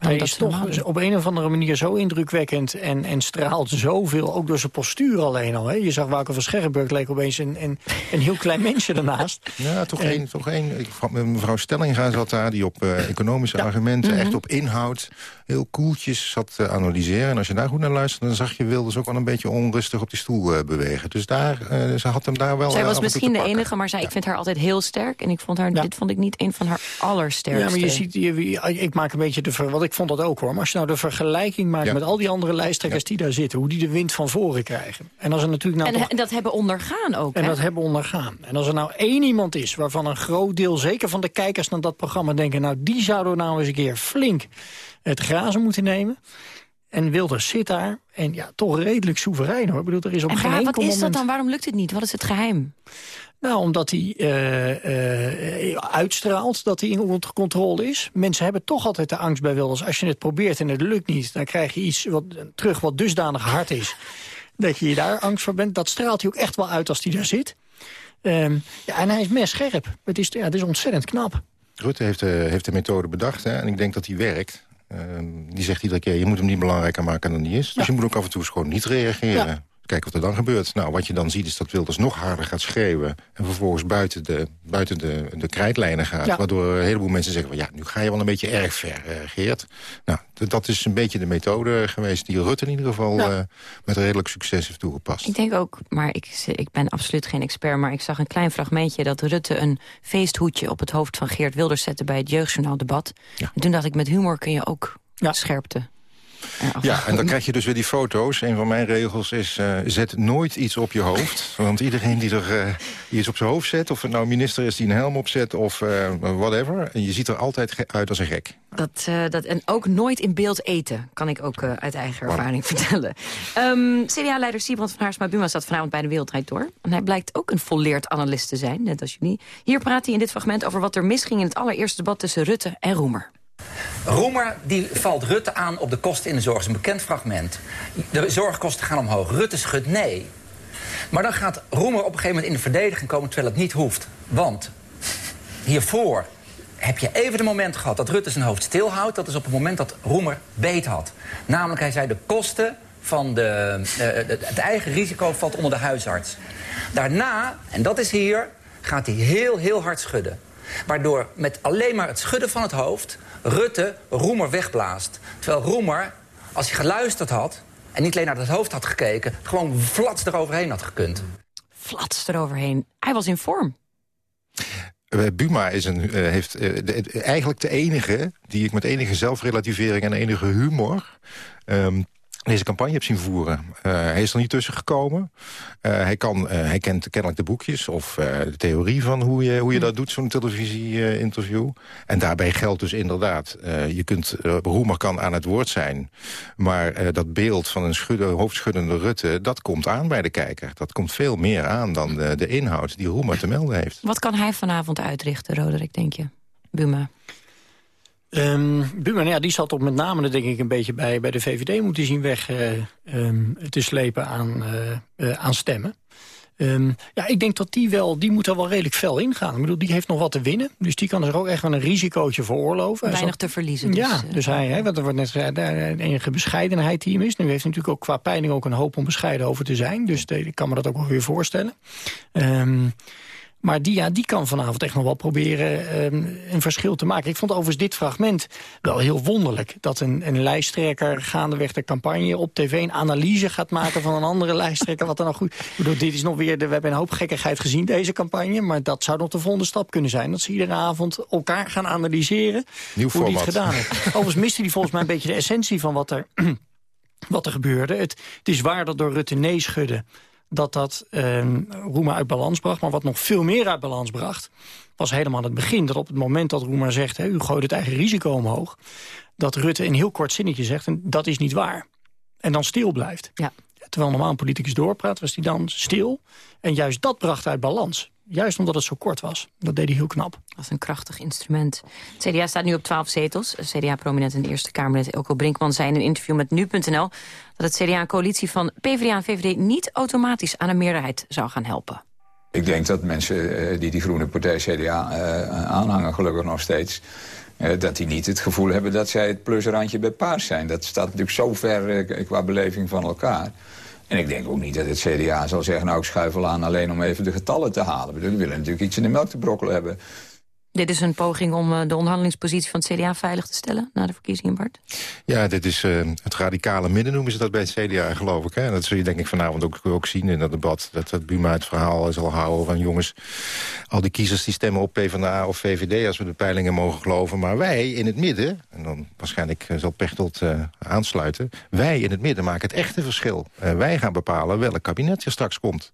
Hij dat is toch doen. op een of andere manier zo indrukwekkend en, en straalt zoveel, ook door zijn postuur alleen al. Hè. Je zag Wouter van Scherrenburg leek opeens een, een, een heel klein mensje ernaast. Ja, toch één. Toch één. Mevrouw Stellinga zat daar, die op eh, economische argumenten... Mhm. echt op inhoud, heel koeltjes zat te analyseren. En als je daar goed naar luisterde, dan zag je Wilders ook wel een beetje onrustig op die stoel eh, bewegen. Dus daar, eh, ze had hem daar wel Zij eh, was misschien de pakken. enige, maar zij, ik vind haar altijd heel sterk. En ik vond haar, dit vond ik niet een van haar allersterkste. Ja, maar je ziet, je, ik maak een beetje de ver, want ik vond dat ook hoor. Maar als je nou de vergelijking maakt Ja. met al die andere lijsttrekkers die daar zitten, hoe die de wind van voren krijgen. En als er natuurlijk nou en, toch- en dat hebben ondergaan ook, En hè? dat hebben ondergaan. En als er nou één iemand is waarvan een groot deel, zeker van de kijkers naar dat programma denken... nou, die zouden we nou eens een keer flink het grazen moeten nemen. En Wilders zit daar en ja, toch redelijk soeverein hoor. Ik bedoel, er is op En geen waar, wat is dat dan? Waarom lukt het niet? Wat is het geheim? Nou, omdat hij eh, eh, uitstraalt dat hij in onder controle is. Mensen hebben toch altijd de angst bij Wilders. Als je het probeert en het lukt niet, dan krijg je iets wat, terug wat dusdanig hard is. Dat je je daar angst voor bent. Dat straalt hij ook echt wel uit als hij daar zit. Ehm, ja, en hij is messcherp. Het is, ja, het is ontzettend knap. Rutte heeft, eh, heeft de methode bedacht hè, en ik denk dat die werkt. Ehm, die zegt iedere keer, je moet hem niet belangrijker maken dan die is. Dus je moet ook af en toe gewoon niet reageren. Ja. Kijken wat er dan gebeurt. Nou, wat je dan ziet is dat Wilders nog harder gaat schreeuwen... en vervolgens buiten de, buiten de, de krijtlijnen gaat. Ja. Waardoor een heleboel mensen zeggen... van, ja, nu ga je wel een beetje erg ver, eh, Geert. Nou, dat is een beetje de methode geweest... die Rutte in ieder geval Ja. eh, met redelijk succes heeft toegepast. Ik denk ook, maar ik, ik ben absoluut geen expert... maar ik zag een klein fragmentje dat Rutte een feesthoedje... op het hoofd van Geert Wilders zette bij het Jeugdjournaal-debat. En toen dacht ik, met humor kun je ook scherpte eraf. Ja, en dan krijg je dus weer die foto's. Een van mijn regels is, eh, zet nooit iets op je hoofd. Want iedereen die er eh, die iets op zijn hoofd zet... of het nou een minister is die een helm opzet of eh, whatever... en je ziet er altijd uit als een gek. Dat, dat, en ook nooit in beeld eten, kan ik ook uit eigen ervaring vertellen. Ehm, CDA-leider Siebrand van Haarsma-Buma zat vanavond bij de Wereldrijd door. En hij blijkt ook een volleerd analist te zijn, net als jullie. Hier praat hij in dit fragment over wat er misging in het allereerste debat tussen Rutte en Roemer. Roemer die valt Rutte aan op de kosten in de zorg. Dat is een bekend fragment. De zorgkosten gaan omhoog. Rutte schudt nee. Maar dan gaat Roemer op een gegeven moment in de verdediging komen... terwijl het niet hoeft. Want hiervoor heb je even de moment gehad dat Rutte zijn hoofd stilhoudt. Dat is op het moment dat Roemer beet had. Namelijk, hij zei de kosten van de, eh, het eigen risico valt onder de huisarts. Daarna, en dat is hier, gaat hij heel, heel hard schudden. Waardoor met alleen maar het schudden van het hoofd... Rutte Roemer wegblaast. Terwijl Roemer, als hij geluisterd had... en niet alleen naar het hoofd had gekeken... gewoon flats eroverheen had gekund. Flats eroverheen. Hij was in vorm. Eh, Buma is een, eh, heeft eh, de- eigenlijk de enige... die ik met enige zelfrelativering en enige humor... ehm, deze campagne heb zien voeren. Uh, hij is er niet tussen gekomen. Uh, hij, kan, uh, hij kent kennelijk de boekjes of de theorie van hoe je, hoe je dat doet, zo'n televisie-interview. en daarbij geldt dus inderdaad, je kunt, Roemer kan aan het woord zijn... maar dat beeld van een schudde, hoofdschuddende Rutte, dat komt aan bij de kijker. Dat komt veel meer aan dan de, de inhoud die Roemer te melden heeft. Wat kan hij vanavond uitrichten, Roderick, denk je? Buma. Um, Buurman, ja, die zat op met name denk ik een beetje bij, bij de VVD moeten zien weg uh, um, te slepen aan, uh, uh, aan stemmen. Um, ja, ik denk dat die wel, die moet er wel redelijk fel ingaan. Ik bedoel, die heeft nog wat te winnen. Dus die kan er ook echt wel een risicootje veroorloven. Weinig te verliezen. Dus, ja, dus hij, hè, wat er wordt net gezegd, de enige bescheidenheid die hem is. Nu heeft hij natuurlijk ook qua peiling ook een hoop om bescheiden over te zijn. Dus de, ik kan me dat ook wel weer voorstellen. Um, maar die, ja, die kan vanavond echt nog wel proberen um, een verschil te maken. Ik vond overigens dit fragment wel heel wonderlijk. Dat een, een lijsttrekker gaandeweg de campagne op tv een analyse gaat maken van een andere lijsttrekker. Wat dan nog goed. Ik bedoel, dit is nog weer. De, we hebben een hoop gekkigheid gezien deze campagne. Maar dat zou nog de volgende stap kunnen zijn. Dat ze iedere avond elkaar gaan analyseren. Nieuw hoe die het gedaan heeft. Overigens miste hij volgens mij een beetje de essentie van wat er, wat er gebeurde. Het, het is waar dat door Rutte nee schudde dat dat eh, Roema uit balans bracht. Maar wat nog veel meer uit balans bracht... was helemaal het begin. Dat op het moment dat Roema zegt... Hè, u gooit het eigen risico omhoog... dat Rutte een heel kort zinnetje zegt... en dat is niet waar. En dan stil blijft. Ja. Terwijl normaal een politicus doorpraat, was hij dan stil. En juist dat bracht uit balans. Juist omdat het zo kort was. Dat deed hij heel knap. Dat is een krachtig instrument. Het CDA staat nu op 12 zetels. CDA-prominent in de Eerste Kamerlid Elko Brinkman zei in een interview met Nu.nl... dat het CDA een coalitie van PvdA en VVD niet automatisch aan een meerderheid zou gaan helpen. Ik denk dat mensen eh, die die groene partij CDA uh, aanhangen, gelukkig nog steeds... Uh, dat die niet het gevoel hebben dat zij het plusrandje bij paars zijn. Dat staat natuurlijk zo ver qua beleving van elkaar. En ik denk ook niet dat het CDA zal zeggen... nou, ik schuifel aan alleen om even de getallen te halen. We willen natuurlijk iets in de melk te brokkelen hebben. Dit is een poging om eh, de onderhandelingspositie van het CDA veilig te stellen... na de verkiezingen, Bart? Ja, dit is uh, het radicale midden noemen ze dat bij het CDA, geloof ik. Hè? En dat zul je denk ik vanavond ook, ook zien in dat debat. Dat, dat Buma het verhaal zal houden van jongens... al die kiezers die stemmen op PvdA of VVD... als we de peilingen mogen geloven. Maar wij in het midden, en dan waarschijnlijk eh, zal Pechtold aansluiten... wij in het midden maken het echte verschil. Wij gaan bepalen welk kabinet er straks komt.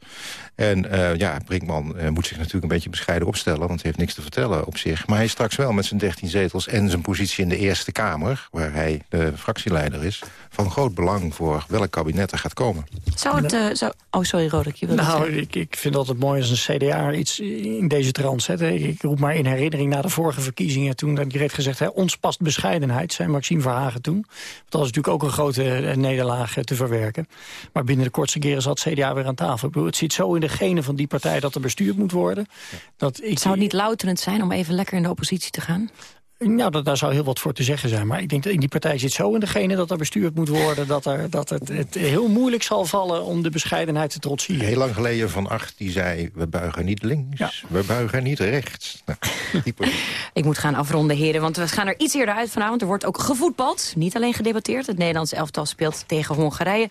En ja, Brinkman moet zich natuurlijk een beetje bescheiden opstellen... want hij heeft niks te vertellen op zich. Maar hij is straks wel met zijn 13 zetels en zijn positie in de Eerste Kamer... waar hij de fractieleider is, van groot belang voor welk kabinet er gaat komen. Zou het... Uh, zou... Oh, sorry Rodek, je wil Nou, ik, ik vind dat het mooi als een CDA iets in deze trant zet. Ik roep maar in herinnering naar de vorige verkiezingen... toen dat direct gezegd, hè, ons past bescheidenheid, zei Maxime Verhagen toen. Dat was natuurlijk ook een grote eh, nederlaag eh, te verwerken. Maar binnen de kortste keren zat CDA weer aan tafel. het zit zo in de genen van die partij dat er bestuurd moet worden. Dat ik, Zou het niet louterend zijn om even lekker in de oppositie te gaan? Nou, dat, daar zou heel wat voor te zeggen zijn. Maar ik denk dat in die partij zit zo in degene dat er bestuurd moet worden... dat, er, dat het, het heel moeilijk zal vallen om de bescheidenheid te trotseren. Heel lang geleden Van Acht die zei... we buigen niet links, we buigen niet rechts. Nou, ik moet gaan afronden, heren, want we gaan er iets eerder uit vanavond. Er wordt ook gevoetbald, niet alleen gedebatteerd. Het Nederlands elftal speelt tegen Hongarije.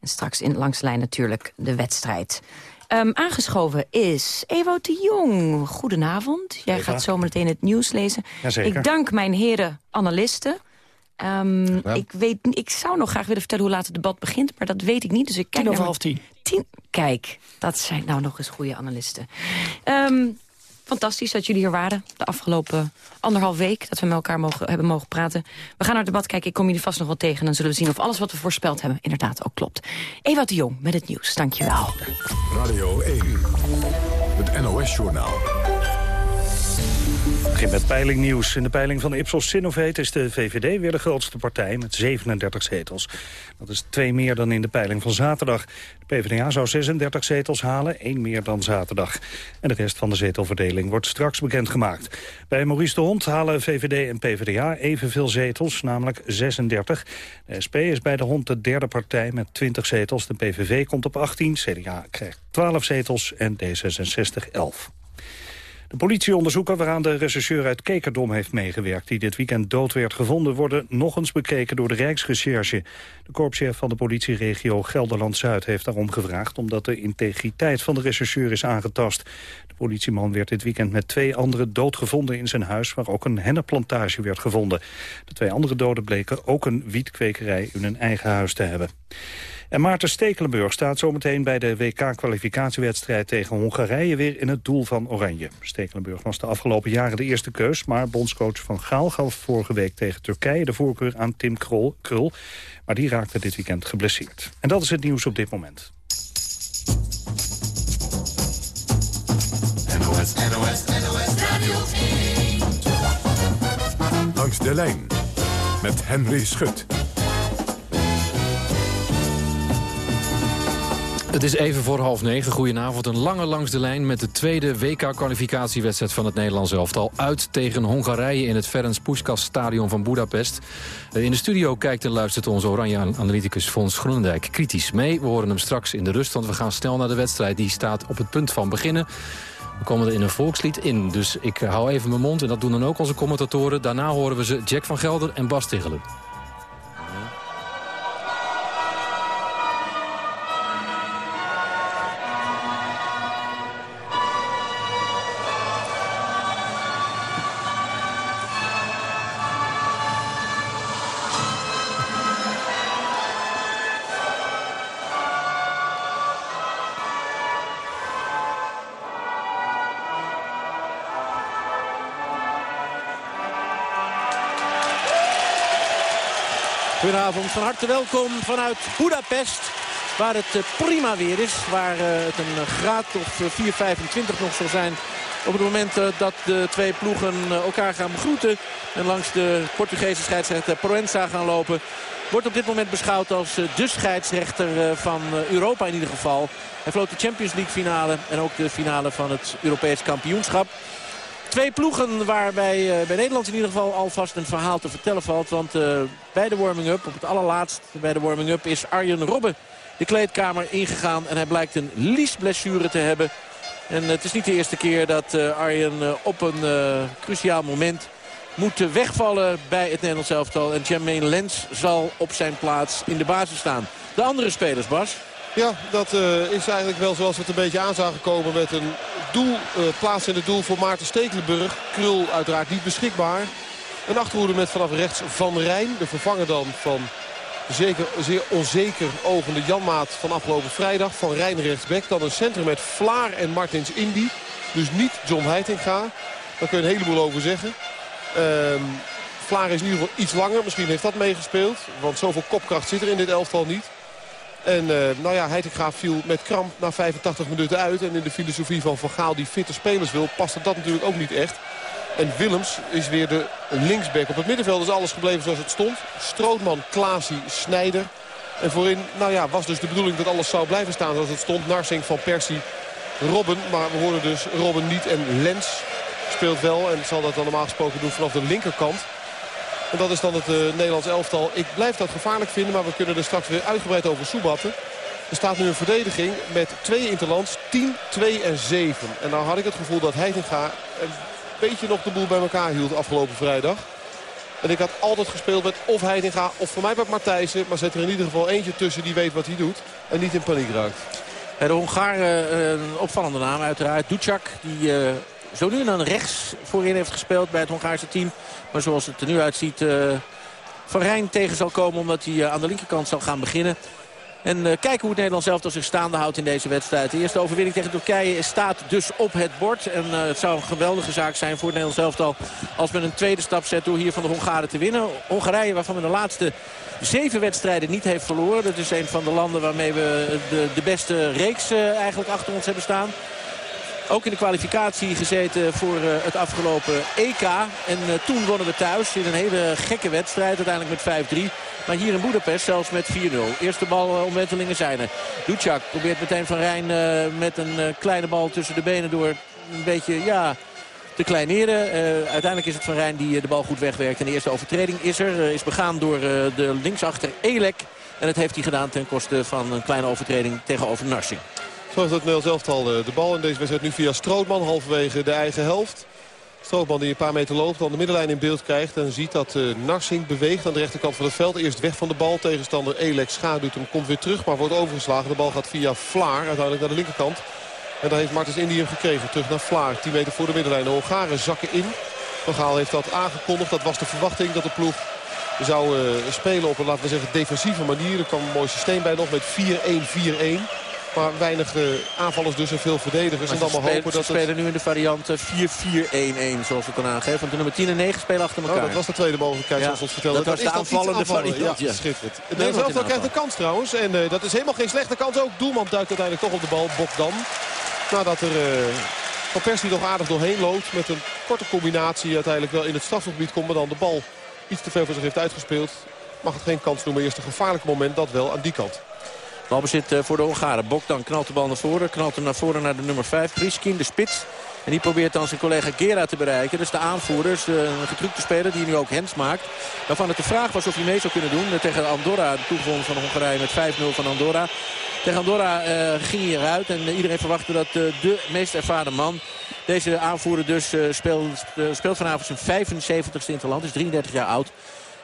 En straks in langs de lijn natuurlijk de wedstrijd. Um, aangeschoven is Ewout de Jong. Goedenavond. Jij gaat zo meteen het nieuws lezen. Ik dank mijn heren analisten. Um, ik, weet, ik zou nog graag willen vertellen hoe laat het debat begint, maar dat weet ik niet. Dus ik kijk tien over half tien. tien. Kijk, dat zijn nou nog eens goede analisten. Um, Fantastisch dat jullie hier waren de afgelopen anderhalf week... dat we met elkaar mogen, hebben mogen praten. We gaan naar het debat kijken. Ik kom jullie vast nog wel tegen. En dan zullen we zien of alles wat we voorspeld hebben inderdaad ook klopt. Eva de Jong met het nieuws. Dankjewel. Radio 1, het NOS-journaal begin met peilingnieuws. In de peiling van Ipsos Sinoveet is de VVD weer de grootste partij met 37 zetels. Dat is twee meer dan in de peiling van zaterdag. De PvdA zou 36 zetels halen, één meer dan zaterdag. En de rest van de zetelverdeling wordt straks bekendgemaakt. Bij Maurice de Hond halen VVD en PvdA evenveel zetels, namelijk 36. De SP is bij de Hond de derde partij met 20 zetels. De PVV komt op 18, CDA krijgt 12 zetels en D66 11. De politieonderzoeken waaraan de rechercheur uit Kekerdom heeft meegewerkt... die dit weekend dood werd gevonden, worden nog eens bekeken door de Rijksrecherche. De korpschef van de politieregio Gelderland-Zuid heeft daarom gevraagd... omdat de integriteit van de rechercheur is aangetast. De politieman werd dit weekend met twee anderen doodgevonden in zijn huis... waar ook een hennepplantage werd gevonden. De twee andere doden bleken ook een wietkwekerij in hun eigen huis te hebben. En Maarten Stekelenburg staat zometeen bij de WK-kwalificatiewedstrijd tegen Hongarije weer in het doel van Oranje. Stekelenburg was de afgelopen jaren de eerste keus, maar bondscoach Van Gaal gaf vorige week tegen Turkije de voorkeur aan Tim Krol, Krul, maar die raakte dit weekend geblesseerd. En dat is het nieuws op dit moment. NOS, NOS, NOS Radio Langs de lijn met Henry Schut. Het is even voor half negen. Goedenavond. Een lange langs de lijn met de tweede WK-kwalificatiewedstrijd van het Nederlands elftal. Uit tegen Hongarije in het Ferenc Puskas stadion van Budapest. Eh, in de studio kijkt en luistert onze oranje-analyticus Fons Groenendijk kritisch mee. We horen hem straks in de rust, want we gaan snel naar de wedstrijd. Die staat op het punt van beginnen. We komen er in een volkslied in, dus ik hou even mijn mond. En dat doen dan ook onze commentatoren. Daarna horen we ze Jack van Gelder en Bas Tiggelen. Goedenavond, van harte welkom vanuit Budapest. Waar het eh, prima weer is. Waar eh, het een graad of 4,25 eh, nog zal zijn. Op het moment dat de twee ploegen elkaar gaan begroeten. En langs de Portugese scheidsrechter Proenza gaan lopen. Wordt op dit moment beschouwd als de scheidsrechter van Europa in ieder geval. Hij floot de Champions League finale en ook de finale van het Europees kampioenschap. Twee ploegen waarbij uh, bij Nederland in ieder geval alvast een verhaal te vertellen valt. Want uh, bij de warming-up, op het allerlaatst bij de warming-up, is Arjen Robben de kleedkamer ingegaan. En hij blijkt een liesblessure te hebben. En het is niet de eerste keer dat uh, Arjen op een cruciaal moment moet wegvallen bij het Nederlands elftal. En Jermaine Lens zal op zijn plaats in de basis staan. De andere spelers, Bas? Ja, dat uh, is eigenlijk wel zoals we het een beetje aan zagen komen met een doel, uh, plaats in het doel voor Maarten Stekelenburg. Krul uiteraard niet beschikbaar. Een achterhoede met vanaf rechts Van Rijn. De vervanger dan van zeker, zeer onzeker ogende Janmaat van afgelopen vrijdag. Van Rijn rechtsback. Dan een centrum met Vlaar en Martins Indy. Dus niet John Heitinga. Daar kun je een heleboel over zeggen. Ehm, Vlaar is in ieder geval iets langer. Misschien heeft dat meegespeeld. Want zoveel kopkracht zit er in dit elftal niet. En uh, nou ja, Heitinga viel met kramp na 85 minuten uit. En in de filosofie van Van Gaal die fitte spelers wil, paste dat natuurlijk ook niet echt. En Willems is weer de linksback. Op het middenveld is alles gebleven zoals het stond. Strootman, Klaasie, Snijder. En voorin nou ja, was dus de bedoeling dat alles zou blijven staan zoals het stond. Narsing, Van Persie, Robben. Maar we horen dus Robben niet. En Lens speelt wel en zal dat dan normaal gesproken doen vanaf de linkerkant. En dat is dan het uh, Nederlands elftal. Ik blijf dat gevaarlijk vinden, maar we kunnen er straks weer uitgebreid over soebatten. Er staat nu een verdediging met twee interlands, 10, 2 en 7. En nou had ik het gevoel dat Heitinga een beetje nog de boel bij elkaar hield afgelopen vrijdag. En ik had altijd gespeeld met of Heitinga of voor mij met Matthijsen. Maar zet er in ieder geval eentje tussen die weet wat hij doet. En niet in paniek raakt. De Hongaren, eh, een opvallende naam uiteraard. Ducak, die uh, zo nu dan rechts voorin heeft gespeeld bij het Hongaarse team. Maar zoals het er nu uitziet... Uh, van Rijn tegen zal komen omdat hij aan de linkerkant zal gaan beginnen. En uh, kijken hoe het Nederlands elftal zich staande houdt in deze wedstrijd. De eerste overwinning tegen Turkije staat dus op het bord. En het zou een geweldige zaak zijn voor het Nederlands elftal... als men een tweede stap zet door hier van de Hongaren te winnen. Hongarije waarvan men de laatste zeven wedstrijden niet heeft verloren. Dat is een van de landen waarmee we de, de beste reeks eigenlijk achter ons hebben staan. Ook in de kwalificatie gezeten voor uh, het afgelopen EK. En uh, toen wonnen we thuis in een hele gekke wedstrijd. Uiteindelijk met 5-3. Maar hier in Boedapest zelfs met 4-0. Eerste bal uh, omwentelingen zijn er. Ducak probeert meteen Van Rijn met een kleine bal tussen de benen door een beetje... ja te kleineren. Uiteindelijk is het Van Rijn die de bal goed wegwerkt. En de eerste overtreding is er. Is begaan door de linksachter Elek. En dat heeft hij gedaan ten koste van een kleine overtreding tegenover Narsing. Het Nederlands eh, de bal in deze wedstrijd nu via Strootman. Halverwege de eigen helft. Strootman die een paar meter loopt, dan de middenlijn in beeld krijgt. En ziet dat uh, Narsing beweegt aan de rechterkant van het veld. Eerst weg van de bal. Tegenstander Elek schaduwt hem, komt weer terug. Maar wordt overgeslagen. De bal gaat via Vlaar uiteindelijk naar de linkerkant. En daar heeft Martens hem gekregen. Terug naar Vlaar. 10 meter voor de middenlijn. De Hongaren zakken in. Van heeft dat aangekondigd. Dat was de verwachting dat de ploeg zou uh, spelen op een, laten we zeggen, defensieve manier. Er kwam een mooi systeem bij nog met 4-1-4-1. Maar weinig uh, aanvallers dus en veel verdedigers. Maar en dan maar hopen dat ze spelen nu in de variant 4-4-1-1 zoals het dan aangeeft. Want de nummer 10 en 9 spelen achter elkaar. Oh, dat was de tweede mogelijkheid Ja, zoals ons vertelde. dat was is de aanvallende aanvallen. variant, Ja, schitterend. Het Nederlands in krijgt een kans trouwens. En uh, dat is helemaal geen slechte kans ook. Doelman duikt uiteindelijk toch op de bal. Bogdan. Nadat er... Uh, van Persie nog aardig doorheen loopt. Met een korte combinatie uiteindelijk wel in het strafgebied komt. Maar dan de bal iets te ver voor zich heeft uitgespeeld. Mag het geen kans noemen. Eerst een gevaarlijk moment. Dat wel aan die kant. Balbezit eh, voor de Hongaren. Bokdan knalt de bal naar voren. Knalt hem naar voren naar de nummer 5. Priskin, de spits. En die probeert dan zijn collega Gera te bereiken. Dus de aanvoerder, dus de getrukte speler die nu ook Hens maakt. Waarvan het de vraag was of hij mee zou kunnen doen. Eh, Tegen Andorra, de toegevonden van Hongarije met 5-0 van Andorra. Tegen Andorra ging hij eruit. En iedereen verwachtte dat de meest ervaren man... Deze aanvoerder dus speelt, speelt vanavond zijn 75ste interland. Is 33 jaar oud.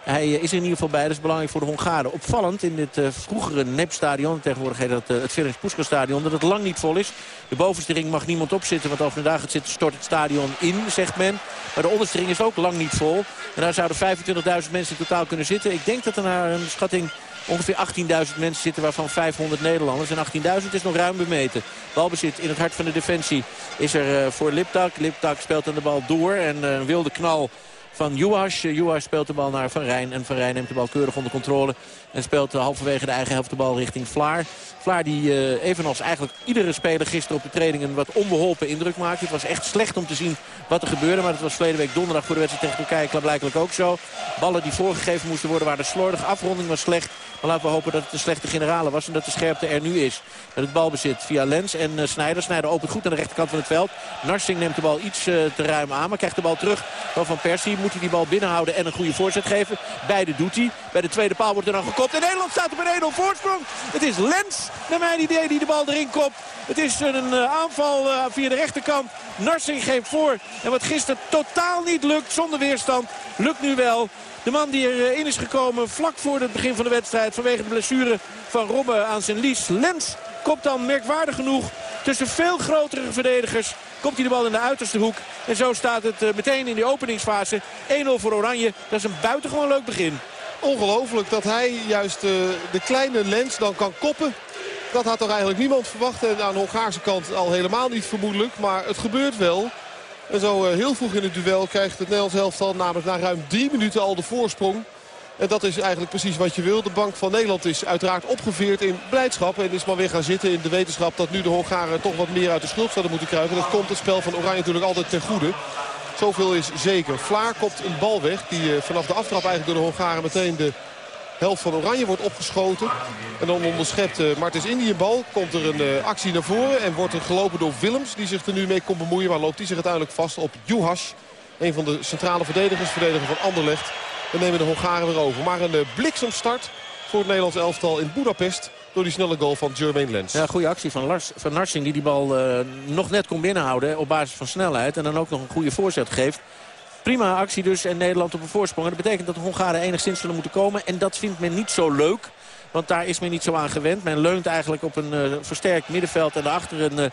Hij is er in ieder geval bij. Dat is belangrijk voor de Hongaren. Opvallend in dit uh, vroegere NEP-stadion. Tegenwoordig heet dat uh, het Ferenc Puskas stadion. Dat het lang niet vol is. De bovenste ring mag niemand opzitten. Want als men daar gaat zitten stort het stadion in, zegt men. Maar de onderste ring is ook lang niet vol. En daar zouden 25.000 mensen in totaal kunnen zitten. Ik denk dat er naar een schatting ongeveer 18.000 mensen zitten, waarvan 500 Nederlanders. En 18.000 is nog ruim bemeten. Balbezit in het hart van de defensie is er voor Liptak. Liptak speelt aan de bal door en een wilde knal van Juhas. Juhas speelt de bal naar Van Rijn. En Van Rijn neemt de bal keurig onder controle. En speelt halverwege de eigen helft de bal richting Vlaar. Vlaar die uh, evenals eigenlijk iedere speler gisteren op de training een wat onbeholpen indruk maakte. Het was echt slecht om te zien wat er gebeurde. Maar het was verleden week donderdag voor de wedstrijd tegen Turkije blijkbaar ook zo. Ballen die voorgegeven moesten worden waren slordig. Afronding was slecht. Maar laten we hopen dat het een slechte generale was. En dat de scherpte er nu is. Met het balbezit via Lens en uh, Snijder. Snijder opent goed aan de rechterkant van het veld. Narsing neemt de bal iets te ruim aan. Maar krijgt de bal terug van Van Persie. Moet hij die bal binnenhouden en een goede voorzet geven. Beide doet hij. Bij de tweede paal wordt er dan gekopt. En Nederland staat op een 1-0 voorsprong. Het is Lens, naar mijn idee, die de bal erin kopt. Het is een uh, aanval uh, via de rechterkant. Narsing geeft voor. En wat gisteren totaal niet lukt, zonder weerstand, lukt nu wel. De man die erin is gekomen vlak voor het begin van de wedstrijd... vanwege de blessure van Robben aan zijn lies. Lens komt dan merkwaardig genoeg tussen veel grotere verdedigers. Komt hij de bal in de uiterste hoek. En zo staat het meteen in de openingsfase. 1-0 voor Oranje. Dat is een buitengewoon leuk begin. Ongelooflijk dat hij juist uh, de kleine Lens dan kan koppen. Dat had toch eigenlijk niemand verwacht. En aan de Hongaarse kant al helemaal niet vermoedelijk. Maar het gebeurt wel. En zo uh, heel vroeg in het duel krijgt het Nederlands elftal namelijk na ruim drie minuten al de voorsprong. En dat is eigenlijk precies wat je wil. De Bank van Nederland is uiteraard opgeveerd in blijdschap. En is maar weer gaan zitten in de wetenschap dat nu de Hongaren toch wat meer uit de schuld zouden moeten kruipen. Dat komt het spel van Oranje natuurlijk altijd ten goede. Zoveel is zeker. Vlaar kopt een bal weg die uh, vanaf de aftrap eigenlijk door de Hongaren meteen de helft van Oranje wordt opgeschoten. En dan onderschept uh, Martens Indy een bal. Komt er een uh, actie naar voren en wordt er gelopen door Willems. Die zich er nu mee kon bemoeien. Maar loopt hij zich uiteindelijk vast op Juhas. Een van de centrale verdedigers. Verdediger van Anderlecht. Dan nemen de Hongaren weer over. Maar een uh, bliksemstart voor het Nederlands elftal in Budapest. Door die snelle goal van Jermaine Lens. Ja, goede actie van, Lars, van Narsing die die bal uh, nog net kon binnenhouden op basis van snelheid. En dan ook nog een goede voorzet geeft. Prima actie dus en Nederland op een voorsprong. Dat betekent dat de Hongaren enigszins zullen moeten komen. En dat vindt men niet zo leuk. Want daar is men niet zo aan gewend. Men leunt eigenlijk op een uh, versterkt middenveld en daarachter een... Uh,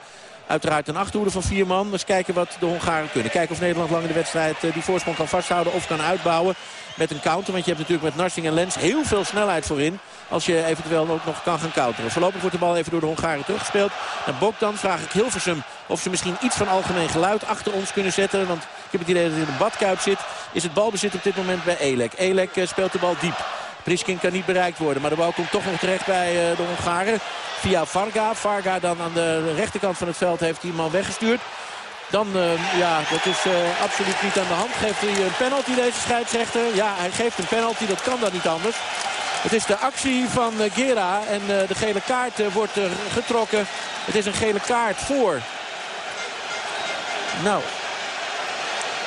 Uiteraard een achterhoede van vier man. Dus kijken wat de Hongaren kunnen. Kijken of Nederland lang in de wedstrijd uh, die voorsprong kan vasthouden of kan uitbouwen. Met een counter. Want je hebt natuurlijk met Narsing en Lens heel veel snelheid voorin. Als je eventueel ook nog kan gaan counteren. Voorlopig wordt de bal even door de Hongaren teruggespeeld. Naar Bokdan vraag ik Hilversum of ze misschien iets van algemeen geluid achter ons kunnen zetten. Want ik heb het idee dat het in de badkuip zit. Is het balbezit op dit moment bij Elek. Elek uh, speelt de bal diep. Priskin kan niet bereikt worden. Maar de bal komt toch nog terecht bij uh, de Hongaren. Via Varga. Varga dan aan de rechterkant van het veld heeft die man weggestuurd. Dan, uh, ja, dat is uh, absoluut niet aan de hand. Geeft hij een penalty deze scheidsrechter? Ja, hij geeft een penalty. Dat kan dan niet anders. Het is de actie van uh, Gera. En de gele kaart wordt getrokken. Het is een gele kaart voor. Nou,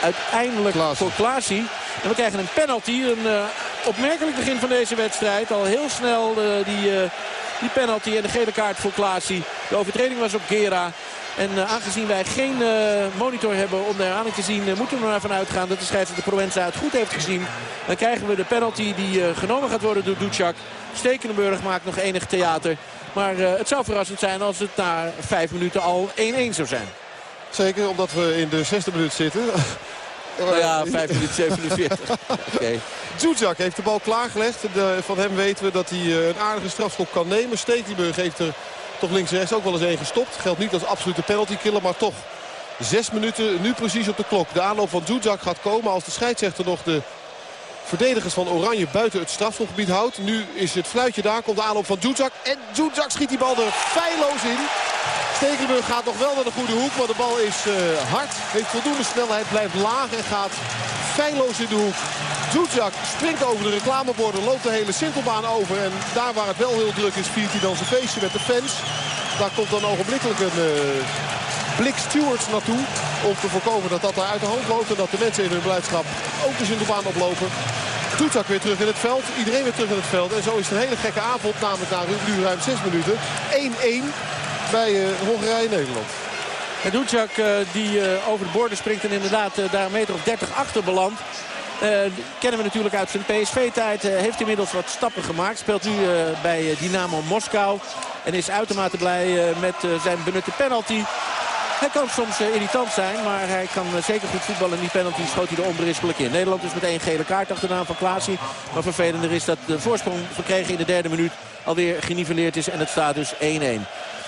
uiteindelijk Klaasie. voor Klaasie. En we krijgen een penalty. Een uh, opmerkelijk begin van deze wedstrijd. Al heel snel uh, die, uh, die penalty en de gele kaart voor Klaasie. De overtreding was op Gera. En aangezien wij geen monitor hebben om de herhaling te zien... Moeten we er maar vanuit gaan dat de scheidsrechter Provenza het goed heeft gezien. Dan krijgen we de penalty die genomen gaat worden door Ducjak. Stekenenburg maakt nog enig theater. Maar het zou verrassend zijn als het na vijf minuten al 1-1 zou zijn. Zeker, omdat we in de zesde minuut zitten. Nou ja, 5 minuten 47. okay. Zuzak heeft de bal klaargelegd. De, van hem weten we dat hij een aardige strafschop kan nemen. Stekelenburg heeft er toch links en rechts ook wel eens één gestopt. Geldt niet als absolute penalty killer, maar toch zes minuten nu precies op de klok. De aanloop van Zuzak gaat komen als de scheidsrechter nog de verdedigers van Oranje buiten het strafschopgebied houdt. Nu is het fluitje daar, komt de aanloop van Zuzak. En Zuzak schiet die bal er feilloos in. Stekelenburg gaat nog wel naar de goede hoek, maar de bal is uh, hard. Heeft voldoende snelheid, blijft laag en gaat feilloos in de hoek. Zuzak springt over de reclameborden, loopt de hele Sintelbaan over. En daar waar het wel heel druk is, viert hij dan zijn feestje met de fans. Daar komt dan ogenblikkelijk een uh, blik stewards naartoe. Om te voorkomen dat dat daar uit de hand loopt. En dat de mensen in hun blijdschap ook de Sintelbaan oplopen. Toetzak weer terug in het veld. Iedereen weer terug in het veld. En zo is het een hele gekke avond. Namelijk na nu ruim 6 minuten. 1-1 bij uh, Hongarije-Nederland. En Doetjak uh, die uh, over de borden springt en inderdaad daar een meter of 30 achter belandt. Kennen we natuurlijk uit zijn PSV-tijd. Heeft inmiddels wat stappen gemaakt. Speelt nu bij Dynamo Moskou. En is uitermate blij met zijn benutte penalty. Hij kan soms irritant zijn, maar hij kan zeker goed voetballen. En die penalty schoot hij er onberispelijk in. Nederland is met één gele kaart achter de naam van Klaasie. Maar vervelender is dat de voorsprong verkregen in de derde minuut alweer geniveleerd is. En het staat dus 1-1.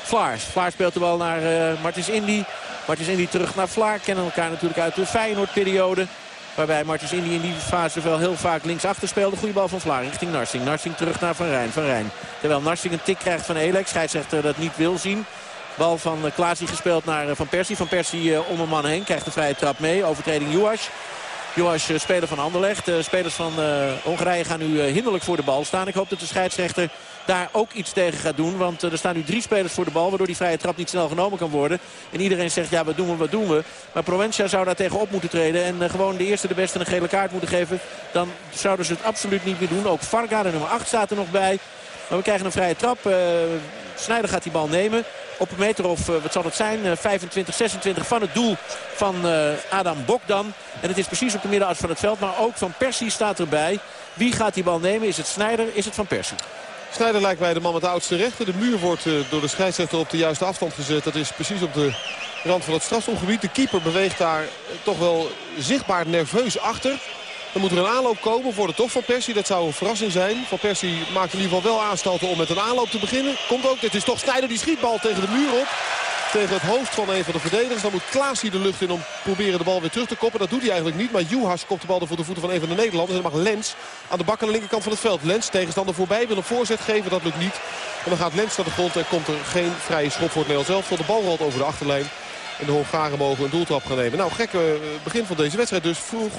Vlaars. Vlaars speelt de bal naar Martins Indy. Martins Indy terug naar Vlaar. Kennen elkaar natuurlijk uit de Feyenoord-periode. Waarbij Martins Indy in die fase wel heel vaak linksachter speelde. Goede bal van Vlaar richting Narsing. Narsing terug naar Van Rijn. Terwijl Narsing een tik krijgt van Elex. Scheidsrechter dat niet wil zien. Bal van Klaasie gespeeld naar Van Persie. Van Persie om een man heen. Krijgt de vrije trap mee. Overtreding Juas. Joas, speler van Anderlecht. spelers van Hongarije gaan nu hinderlijk voor de bal staan. Ik hoop dat de scheidsrechter daar ook iets tegen gaat doen. Want er staan nu drie spelers voor de bal. Waardoor die vrije trap niet snel genomen kan worden. En iedereen zegt ja wat doen we, wat doen we. Maar Provencia zou daar tegen op moeten treden. En gewoon de eerste de beste een gele kaart moeten geven. Dan zouden ze het absoluut niet meer doen. Ook Varga, de nummer 8 staat er nog bij. Maar we krijgen een vrije trap. Uh, Snijder gaat die bal nemen. Op een meter of, uh, wat zal het zijn, uh, 25, 26 van het doel van uh, Adam Bokdan. En het is precies op de middenas van het veld. Maar ook Van Persie staat erbij. Wie gaat die bal nemen? Is het Snijder? Is het Van Persie? Snijder lijkt mij de man met de oudste rechten. De muur wordt door de scheidsrechter op de juiste afstand gezet. Dat is precies op de rand van het strafschopgebied. De keeper beweegt daar toch wel zichtbaar nerveus achter. Dan moet er een aanloop komen voor de toch van Persie. Dat zou een verrassing zijn. Van Persie maakt in ieder geval wel aanstalten om met een aanloop te beginnen. Komt ook. Dit is toch Snijder die schietbal tegen de muur op. Tegen het hoofd van een van de verdedigers. Dan moet Klaas hier de lucht in om proberen de bal weer terug te koppen. Dat doet hij eigenlijk niet. Maar Juhas kopt de bal voor de voeten van een van de Nederlanders. En dan mag Lens aan de bak aan de linkerkant van het veld. Lens tegenstander voorbij. Wil een voorzet geven. Dat lukt niet. En dan gaat Lens naar de grond. En komt er geen vrije schop voor het Nederlands zelf. De bal rolt over de achterlijn. En de Hongaren mogen een doeltrap gaan nemen. Nou, gekke begin van deze wedstrijd. Dus vroeg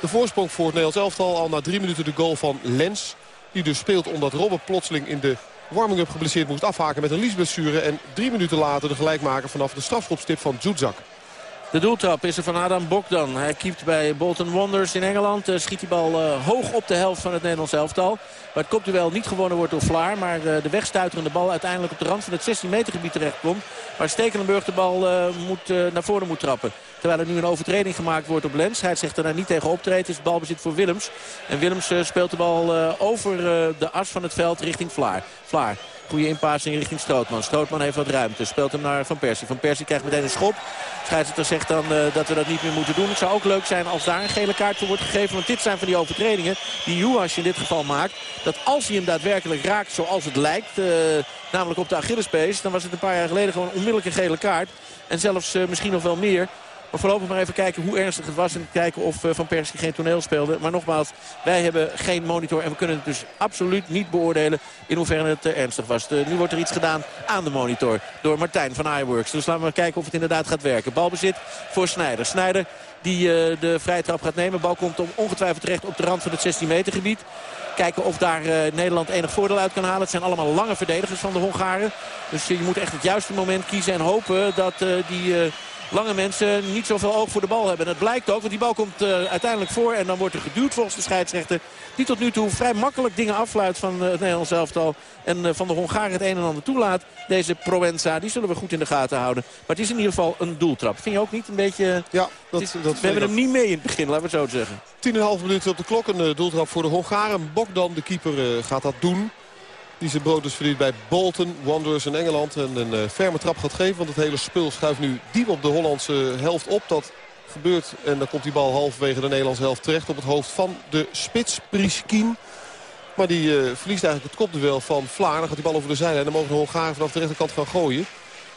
de voorsprong voor het Nederlands elftal. Al na drie minuten de goal van Lens. Die dus speelt omdat Robben plotseling in de warming-up geblesseerd moest afhaken met een liesblessure. En drie minuten later de gelijkmaker vanaf de strafschopstip van Zuzak. De doeltrap is er van Adam Bokdan. Hij keept bij Bolton Wonders in Engeland. Uh, schiet die bal uh, hoog op de helft van het Nederlands elftal. Maar het kopduel niet gewonnen wordt door Vlaar. Maar uh, de wegstuiterende bal uiteindelijk op de rand van het 16 meter gebied terechtkomt. Waar Stekelenburg de bal moet, naar voren moet trappen. Terwijl er nu een overtreding gemaakt wordt op Lens. Hij zegt er daar niet tegen optreedt. Het balbezit voor Willems. En Willems speelt de bal over de as van het veld richting Vlaar. Vlaar. Goede inpassing richting Strootman. Strootman heeft wat ruimte. Speelt hem naar Van Persie. Van Persie krijgt meteen een schop. Scheidsrechter zegt dan uh, dat we dat niet meer moeten doen. Het zou ook leuk zijn als daar een gele kaart voor wordt gegeven. Want dit zijn van die overtredingen die Juhas in dit geval maakt. Dat als hij hem daadwerkelijk raakt zoals het lijkt. Uh, namelijk op de Achillespees. Dan was het een paar jaar geleden gewoon onmiddellijk een gele kaart. En zelfs uh, misschien nog wel meer. Maar voorlopig maar even kijken hoe ernstig het was. En kijken of Van Persie geen toneel speelde. Maar nogmaals, wij hebben geen monitor. En we kunnen het dus absoluut niet beoordelen in hoeverre het ernstig was. Nu wordt er iets gedaan aan de monitor door Martijn van iWorks. Dus laten we kijken of het inderdaad gaat werken. Balbezit voor Snijder. Snijder die uh, de vrije trap gaat nemen. Bal komt om ongetwijfeld terecht op de rand van het 16 meter gebied. Kijken of daar Nederland enig voordeel uit kan halen. Het zijn allemaal lange verdedigers van de Hongaren. Dus je moet echt het juiste moment kiezen en hopen dat die lange mensen niet zoveel oog voor de bal hebben. En dat blijkt ook, want die bal komt uh, uiteindelijk voor. En dan wordt er geduwd volgens de scheidsrechter. Die tot nu toe vrij makkelijk dingen afluit van uh, het Nederlands elftal. En uh, van de Hongaren het een en ander toelaat. Deze Provenza, die zullen we goed in de gaten houden. Maar het is in ieder geval een doeltrap. Vind je ook niet een beetje... Ja, dat, is, dat we hebben hem niet mee in het begin, laten we het zo zeggen. 10,5 minuten op de klok. Een doeltrap voor de Hongaren. Bogdan, de keeper, gaat dat doen. Die zijn brood dus verdient bij Bolton, Wanderers in Engeland. En een uh, ferme trap gaat geven. Want het hele spul schuift nu diep op de Hollandse helft op. Dat gebeurt en dan komt die bal halverwege de Nederlandse helft terecht. Op het hoofd van de spits Priskin. Maar die uh, verliest eigenlijk het kopduel van Vlaar. Dan gaat die bal over de zijlijn. Dan mogen de Hongaren vanaf de rechterkant gaan gooien.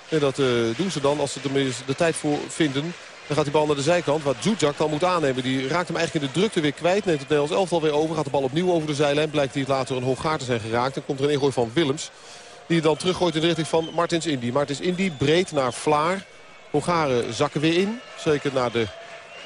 En dat uh, doen ze dan als ze er de tijd voor vinden. Dan gaat die bal naar de zijkant, waar Zuzak dan moet aannemen. Die raakt hem eigenlijk in de drukte weer kwijt. Neemt het Nederlands elftal weer over. Gaat de bal opnieuw over de zijlijn. Blijkt hij later een Hongaar te zijn geraakt. Dan komt er een ingooi van Willems. Die dan teruggooit in de richting van Martins Indy. Martins Indy breed naar Vlaar. Hongaren zakken weer in. Zeker naar de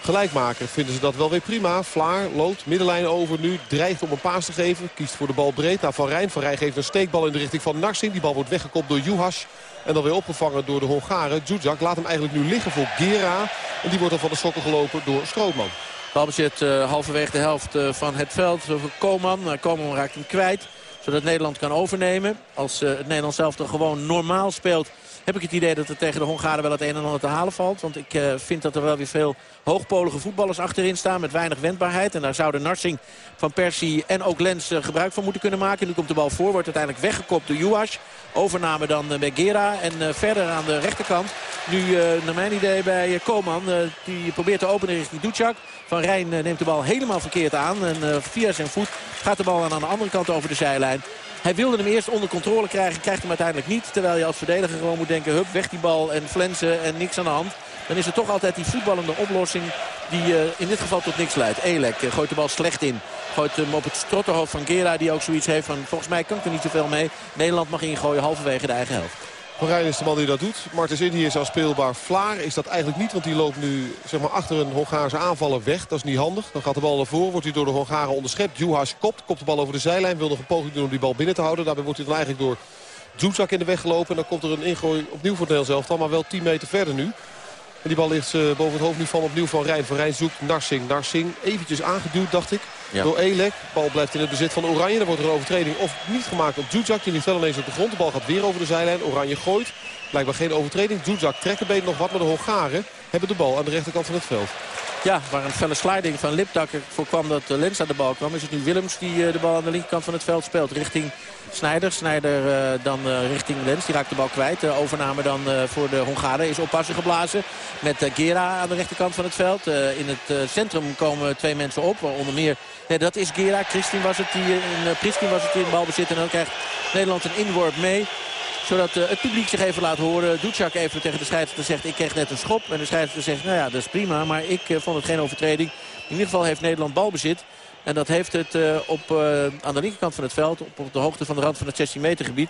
gelijkmaker vinden ze dat wel weer prima. Vlaar loopt middenlijn over nu. Dreigt om een paas te geven. Kiest voor de bal breed naar Van Rijn. Van Rijn geeft een steekbal in de richting van Narsing. Die bal wordt weggekopt door Juhas. En dan weer opgevangen door de Hongaren. Zuzak laat hem eigenlijk nu liggen voor Gera. En die wordt dan van de sokken gelopen door Strootman. Balbezit uh, halverwege de helft uh, van het veld. Koman. Uh, raakt hem kwijt. Zodat Nederland kan overnemen. Als het Nederland zelf dan gewoon normaal speelt heb ik het idee dat er tegen de Hongaren wel het een en ander te halen valt. Want ik uh, vind dat er wel weer veel hoogpolige voetballers achterin staan met weinig wendbaarheid. En daar zouden Narsing, Van Persie en ook Lens uh, gebruik van moeten kunnen maken. Nu komt de bal voor, wordt uiteindelijk weggekopt door Juas. Overname dan bij Gera en verder aan de rechterkant. Nu naar mijn idee bij Koman. die probeert te openen richting Ducjak. Van Rijn neemt de bal helemaal verkeerd aan. En via zijn voet gaat de bal aan de andere kant over de zijlijn. Hij wilde hem eerst onder controle krijgen. Krijgt hem uiteindelijk niet. Terwijl je als verdediger gewoon moet denken. Hup, weg die bal en flensen en niks aan de hand. Dan is er toch altijd die voetballende oplossing die uh, in dit geval tot niks leidt. Elek uh, gooit de bal slecht in. Gooit hem op het strotterhoofd van Gera die ook zoiets heeft van... volgens mij kan ik er niet zoveel mee. Nederland mag ingooien halverwege de eigen helft. Van Rijn is de man die dat doet. Martens Indy is al speelbaar. Vlaar is dat eigenlijk niet, want die loopt nu zeg maar, achter een Hongaarse aanvaller weg. Dat is niet handig. Dan gaat de bal naar voren, wordt hij door de Hongaren onderschept. Juhas kopt, kopt de bal over de zijlijn. Wil nog een poging doen om die bal binnen te houden. Daarbij wordt hij dan eigenlijk door Zuzak in de weg gelopen. En dan komt er een ingooi opnieuw voor het zelf, maar wel 10 meter verder nu. En die bal ligt uh, boven het hoofd nu van opnieuw van Rijn. Van Rijn zoekt Narsing. Narsing eventjes aangeduwd, dacht ik, ja. door Elek. Bal blijft in het bezit van Oranje. Dan wordt er een overtreding of niet gemaakt op Zuzak. Die ligt wel ineens op de grond. De bal gaat weer over de zijlijn. Oranje gooit. Blijkbaar geen overtreding. Zuzak trekkenbeen nog wat. Maar de Hongaren hebben de bal aan de rechterkant van het veld. Ja, waar een felle sliding van Lipdak voorkwam dat Lens aan de bal kwam... is het nu Willems die de bal aan de linkerkant van het veld speelt. Richting Snijder. Snijder uh, dan uh, richting Lens. Die raakt de bal kwijt. De overname dan voor de Hongaren is oppassen geblazen. Met Gera aan de rechterkant van het veld. in het centrum komen twee mensen op. Onder meer, dat is Gera. Christine was het die in, Pristin was het die in bal bezit. En dan krijgt Nederland een inworp mee zodat uh, het publiek zich even laat horen. Doetjak even tegen de scheidsrechter zegt ik kreeg net een schop. En de scheidsrechter zegt nou ja dat is prima. Maar ik uh, vond het geen overtreding. In ieder geval heeft Nederland balbezit. En dat heeft het uh, op, aan de linkerkant van het veld. Op, op, de hoogte van de rand van het 16 meter gebied.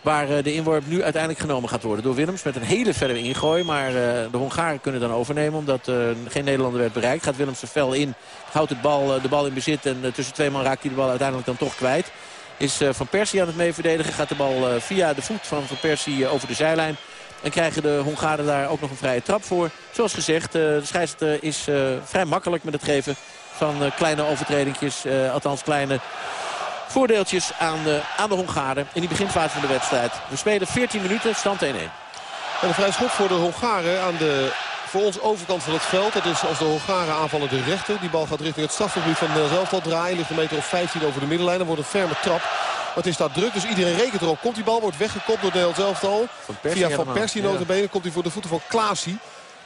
Waar de inworp nu uiteindelijk genomen gaat worden door Willems. Met een hele verre ingooi. Maar de Hongaren kunnen dan overnemen. Omdat geen Nederlander werd bereikt. Gaat Willems er fel in. Houdt het bal, de bal in bezit. En tussen twee man raakt hij de bal uiteindelijk dan toch kwijt. Is Van Persie aan het meeverdedigen. Gaat de bal via de voet van Van Persie over de zijlijn. En krijgen de Hongaren daar ook nog een vrije trap voor. Zoals gezegd, de scheidsrechter is vrij makkelijk met het geven van kleine overtredingjes. Althans kleine voordeeltjes aan de, aan de Hongaren in die beginfase van de wedstrijd. We spelen 14 minuten, stand 1-1. En een vrij schot voor de Hongaren aan de voor ons overkant van het veld. Dat is als de Hongaren aanvallen de rechter. Die bal gaat richting het strafgebied van Nederland elftal draaien. Ligt een meter of 15 over de middenlijn. Dan wordt een ferme trap. Maar het is daar druk, dus iedereen rekent erop. Komt die bal, wordt weggekopt door Nederland elftal. Via Van Persie notabene komt hij voor de voeten van Klaasie.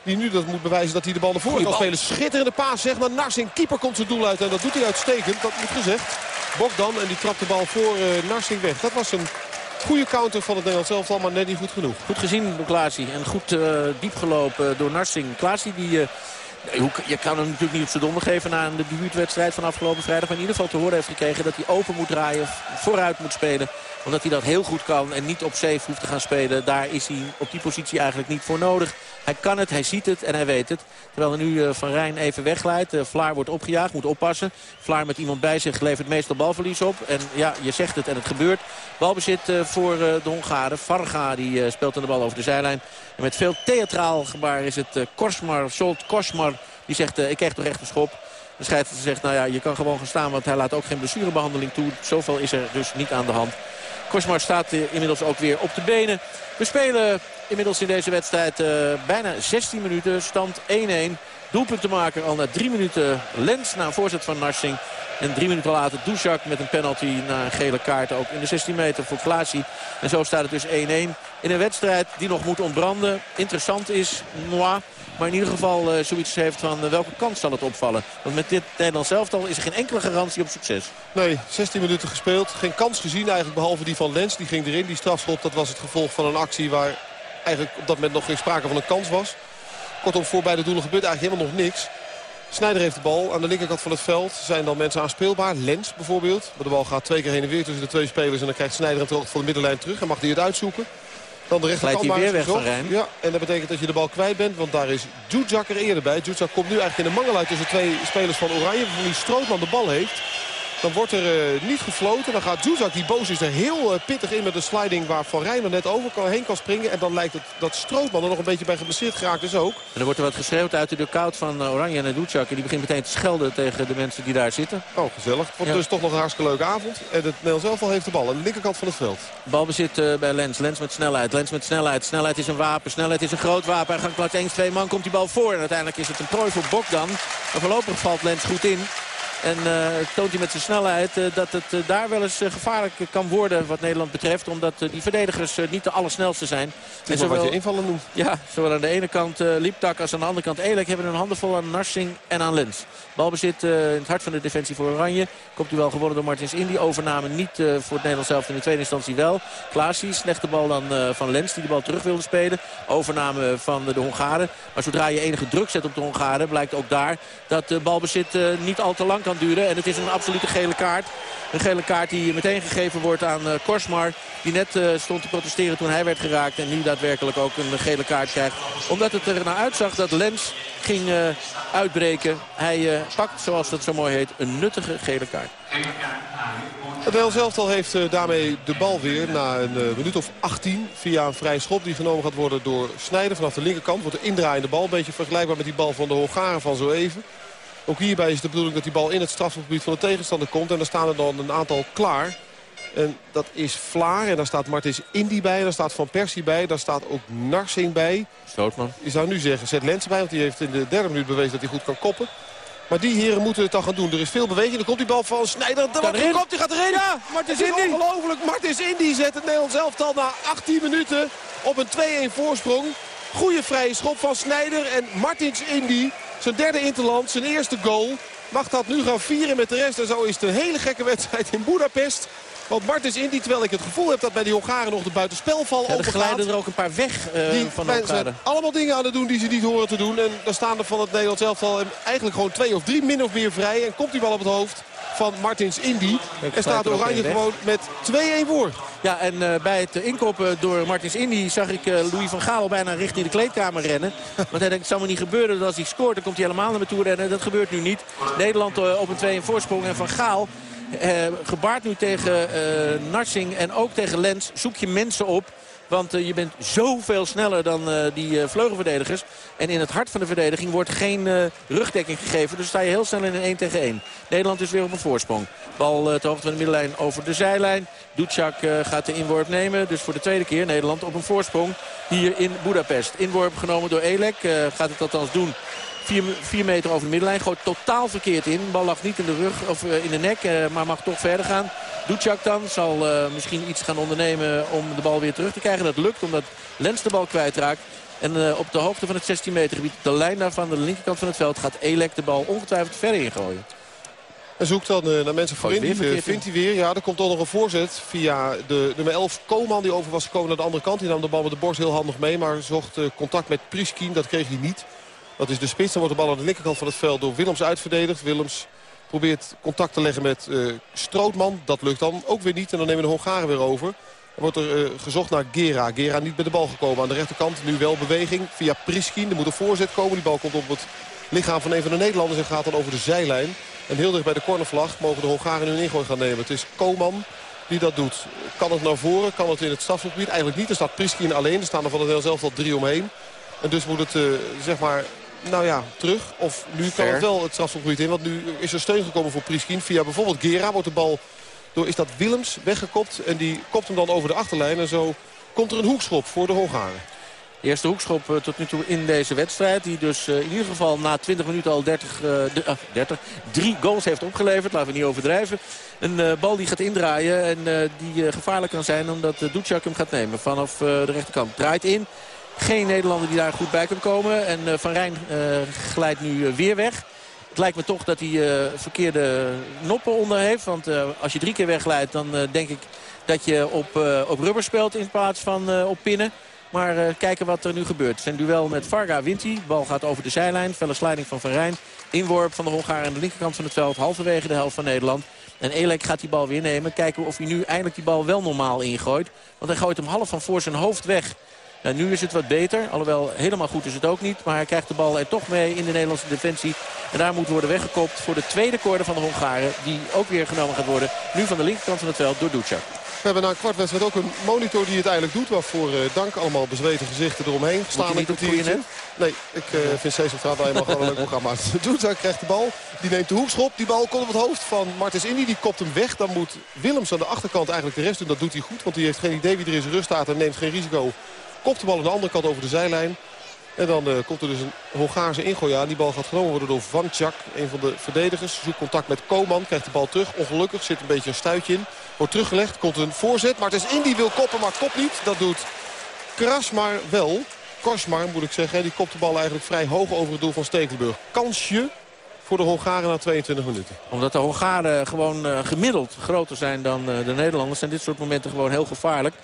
Die nu dat moet bewijzen dat hij de bal naar voren kan spelen. Schitterende paas zeg maar Narsing. Keeper komt zijn doel uit en dat doet hij uitstekend. Dat moet gezegd. Bogdan en die trapt de bal voor uh, Narsing weg. Dat was een goede counter van het Nederlands elftal, maar net niet goed genoeg. Goed gezien door Klaasie en goed uh, diep gelopen door Narsing. Klaasie die... Uh, je kan hem natuurlijk niet op zijn donder geven na een debuutwedstrijd van afgelopen vrijdag. Maar in ieder geval te horen heeft gekregen dat hij open moet draaien, vooruit moet spelen. Omdat hij dat heel goed kan en niet op safe hoeft te gaan spelen. Daar is hij op die positie eigenlijk niet voor nodig. Hij kan het, hij ziet het en hij weet het. Terwijl er nu Van Rijn even wegglijdt. Vlaar wordt opgejaagd, moet oppassen. Vlaar met iemand bij zich levert meestal balverlies op. En ja, je zegt het en het gebeurt. Balbezit voor de Hongaren. Farga die speelt de bal over de zijlijn. En met veel theatraal gebaar is het Korsmar, Solt Korsmar. Die zegt, ik krijg toch echt een schop. De scheidsrechter zegt, nou ja, je kan gewoon gaan staan, want hij laat ook geen blessurebehandeling toe. Zoveel is er dus niet aan de hand. Korsmar staat inmiddels ook weer op de benen. We spelen inmiddels in deze wedstrijd uh, bijna 16 minuten. Stand 1-1. Doelpuntenmaker al na drie minuten Lens na een voorzet van Narsing. En drie minuten later Dushak met een penalty na een gele kaart. Ook in de 16 meter voor Klaasie. En zo staat het dus 1-1 in een wedstrijd die nog moet ontbranden. Interessant is, moi, maar in ieder geval uh, zoiets heeft van uh, welke kans zal het opvallen. Want met dit Nederlands elftal is er geen enkele garantie op succes. Nee, 16 minuten gespeeld. Geen kans gezien eigenlijk behalve die van Lens. Die ging erin. Die strafschop dat was het gevolg van een actie waar eigenlijk op dat moment nog geen sprake van een kans was. Kortom, voor beide doelen gebeurt eigenlijk helemaal nog niks. Snijder heeft de bal. Aan de linkerkant van het veld zijn dan mensen aanspeelbaar. Lens bijvoorbeeld. Maar de bal gaat twee keer heen en weer tussen de twee spelers. En dan krijgt Snijder een terug voor de middenlijn terug. En mag hij het uitzoeken. Dan de rechterkant hij weer weg van Rijn. Ja, en dat betekent dat je de bal kwijt bent. Want daar is Djudjak er eerder bij. Djudjak komt nu eigenlijk in de mangel uit tussen twee spelers van Oranje. Waarvan die Strootman de bal heeft. Dan wordt er uh, niet gefloten. Dan gaat Djuzak, die boos is, er heel uh, pittig in met de sliding waar Van Rijn er net over kan, heen kan springen. En dan lijkt het dat Strootman er nog een beetje bij geblesseerd geraakt is ook. En er wordt er wat geschreeuwd uit de koud van uh, Oranje en Djuzak. En die begint meteen te schelden tegen de mensen die daar zitten. Oh, gezellig. Het wordt ja. dus toch nog een hartstikke leuke avond. En het Nederlands elftal heeft de bal aan de linkerkant van het veld. Balbezit bij Lens. Lens met snelheid. Lens met snelheid. Snelheid is een wapen. Snelheid is een groot wapen. Hij gaat plaats 1, 2 man. Komt die bal voor. En uiteindelijk is het een prooi voor Bokdan. Maar voorlopig valt Lens goed in. En uh, toont hij met zijn snelheid uh, dat het uh, daar wel eens gevaarlijk kan worden wat Nederland betreft. Omdat die verdedigers niet de allersnelste zijn. En zowel, wat je invallen noemt. Ja, zowel aan de ene kant Lieptak als aan de andere kant Elek hebben een handenvol aan Narsing en aan Lens. Balbezit in het hart van de defensie voor Oranje. Komt u wel gewonnen door Martins Indy. Overname niet voor het Nederlands zelf in de tweede instantie wel. Klaasie, slechte bal dan van Lens die de bal terug wilde spelen. Overname van de Hongaren. Maar zodra je enige druk zet op de Hongaren blijkt ook daar dat de balbezit niet al te lang kan duren. En het is een absolute gele kaart. Een gele kaart die meteen gegeven wordt aan uh, Korsmar. Die net uh, stond te protesteren toen hij werd geraakt. En nu daadwerkelijk ook een gele kaart krijgt. Omdat het er naar uitzag dat Lens ging uh, uitbreken. Hij pakt, zoals dat zo mooi heet, een nuttige gele kaart. Het Nederlands elftal heeft daarmee de bal weer na een minuut of 18 via een vrij schop die genomen gaat worden door Snijder vanaf de linkerkant. Wordt de indraaiende bal, een beetje vergelijkbaar met die bal van de Hongaren van zo even. Ook hierbij is de bedoeling dat die bal in het strafgebied van de tegenstander komt. En daar staan er dan een aantal klaar. En dat is Vlaar. En daar staat Martins Indy bij. Daar staat Van Persie bij. Daar staat ook Narsing bij. Stootman. Je zou nu zeggen, zet Lens bij. Want die heeft in de derde minuut bewezen dat hij goed kan koppen. Maar die heren moeten het dan gaan doen. Er is veel beweging. Dan komt die bal van Snijder. Dan komt, die gaat erin. Ja, Martins Indy. Ongelooflijk. Martins Indy zet het Nederlands elftal na 18 minuten op een 2-1 voorsprong. Goede vrije schop van Snijder. En Martins Indy zijn derde interland, zijn eerste goal. Mag dat nu gaan vieren met de rest. En zo is het een hele gekke wedstrijd in Budapest. Want Martens Indy, terwijl ik het gevoel heb dat bij die Hongaren nog de buitenspelval ja, er glijden er ook een paar weg uh, die van allemaal dingen aan het doen die ze niet horen te doen. En daar staan er van het Nederlands elftal eigenlijk gewoon twee of drie min of meer vrij. En komt die bal op het hoofd van Martins Indy. En staat Oranje gewoon met 2-1 voor. Ja, en uh, bij het inkopen door Martins Indy zag ik uh, Louis van Gaal bijna richting de kleedkamer rennen. Want hij denkt, het zal me niet gebeuren dat als hij scoort, dan komt hij helemaal naar me toe rennen. Dat gebeurt nu niet. Nederland uh, op een 2-1 voorsprong en Van Gaal gebaard nu tegen Narsing en ook tegen Lens. Zoek je mensen op. Want uh, je bent zoveel sneller dan uh, die uh, vleugelverdedigers. En in het hart van de verdediging wordt geen rugdekking gegeven. Dus sta je heel snel in een 1 tegen 1. Nederland is weer op een voorsprong. Bal ter hoogte van de middenlijn over de zijlijn. Ducjak gaat de inworp nemen. Dus voor de tweede keer Nederland op een voorsprong hier in Budapest. Inworp genomen door Elek. gaat het althans doen 4 meter over de middenlijn. Gooit totaal verkeerd in. De bal lag niet in de rug of in de nek. maar mag toch verder gaan. Ducjak dan zal uh, misschien iets gaan ondernemen om de bal weer terug te krijgen. Dat lukt omdat Lens de bal kwijtraakt. En op de hoogte van het 16 meter gebied, de lijn daarvan, de linkerkant van het veld, gaat Elek de bal ongetwijfeld verder ingooien. En zoekt dan uh, naar mensen voorin. Die vindt hij weer. Ja, er komt dan nog een voorzet via de nummer 11 Koman. Die over was gekomen naar de andere kant. Die nam de bal met de borst heel handig mee. Maar zocht uh, contact met Priskin. Dat kreeg hij niet. Dat is de spits. Dan wordt de bal aan de linkerkant van het veld door Willems uitverdedigd. Willems probeert contact te leggen met uh, Strootman. Dat lukt dan ook weer niet. En dan nemen de Hongaren weer over. Er wordt er gezocht naar Gera. Gera niet bij de bal gekomen aan de rechterkant. Nu wel beweging via Priskin. Er moet een voorzet komen. Die bal komt op het lichaam van een van de Nederlanders en gaat dan over de zijlijn. En heel dicht bij de cornervlag mogen de Hongaren nu een ingooi gaan nemen. Het is Koman die dat doet. Kan het naar voren? Kan het in het strafgebied? Eigenlijk niet. Er staat Priskin alleen. Er staan er van het heel zelf al drie omheen. En dus moet het, uh, zeg maar, nou ja, terug. Of nu kan het wel het strafgebied in. Want nu is er steun gekomen voor Priskin. Via bijvoorbeeld Gera wordt de bal door, is dat Willems weggekopt. En die kopt hem dan over de achterlijn. En zo komt er een hoekschop voor de Hongaren. Eerste hoekschop uh, tot nu toe in deze wedstrijd. Die dus uh, in ieder geval na 20 minuten al 30, uh, de, 30 drie goals heeft opgeleverd. Laten we niet overdrijven. Een bal die gaat indraaien en die gevaarlijk kan zijn omdat uh, Ducjak hem gaat nemen vanaf de rechterkant. Draait in. Geen Nederlander die daar goed bij kan komen. En Van Rijn glijdt nu weer weg. Het lijkt me toch dat hij verkeerde noppen onder heeft. Want als je drie keer wegglijdt dan denk ik dat je op, op rubber speelt in plaats van op pinnen. Maar kijken wat er nu gebeurt. Zijn duel met Varga wint hij. Bal gaat over de zijlijn. Felle sliding van Van Rijn. Inworp van de Hongaren aan de linkerkant van het veld. Halverwege de helft van Nederland. En Elek gaat die bal weer nemen. Kijken of hij nu eindelijk die bal wel normaal ingooit. Want hij gooit hem half van voor zijn hoofd weg. Nou, nu is het wat beter. Alhoewel helemaal goed is het ook niet. Maar hij krijgt de bal er toch mee in de Nederlandse defensie. En daar moet worden weggekopt voor de tweede koorde van de Hongaren. Die ook weer genomen gaat worden. Nu van de linkerkant van het veld door Ducek. We hebben na een kwartwedstrijd ook een monitor die het eigenlijk doet. Waarvoor uh, dank allemaal bezweten gezichten eromheen. Staan een kwartiertje. Nee, ik uh, vind Sesamstraat eenmaal gewoon een leuk programma. Doetzak krijgt de bal. Die neemt de hoekschop. Die bal komt op het hoofd van Martens Indy. Die kopt hem weg. Dan moet Willems aan de achterkant eigenlijk de rest doen. Dat doet hij goed. Want hij heeft geen idee wie er in zijn rust staat. En neemt geen risico. Kopt de bal aan de andere kant over de zijlijn. En dan uh, komt er dus een Hongaarse ingooi aan. Die bal gaat genomen worden door Vancak, een van de verdedigers. Zoekt contact met Koman, krijgt de bal terug. Ongelukkig zit een beetje een stuitje in. Wordt teruggelegd, komt een voorzet. Maar het is die wil koppen, maar kopt niet. Dat doet Krasmar wel. Korsmar moet ik zeggen. Die kopt de bal eigenlijk vrij hoog over het doel van Stekelenburg. Kansje voor de Hongaren na 22 minuten. Omdat de Hongaren gewoon uh, gemiddeld groter zijn dan uh, de Nederlanders... zijn dit soort momenten gewoon heel gevaarlijk.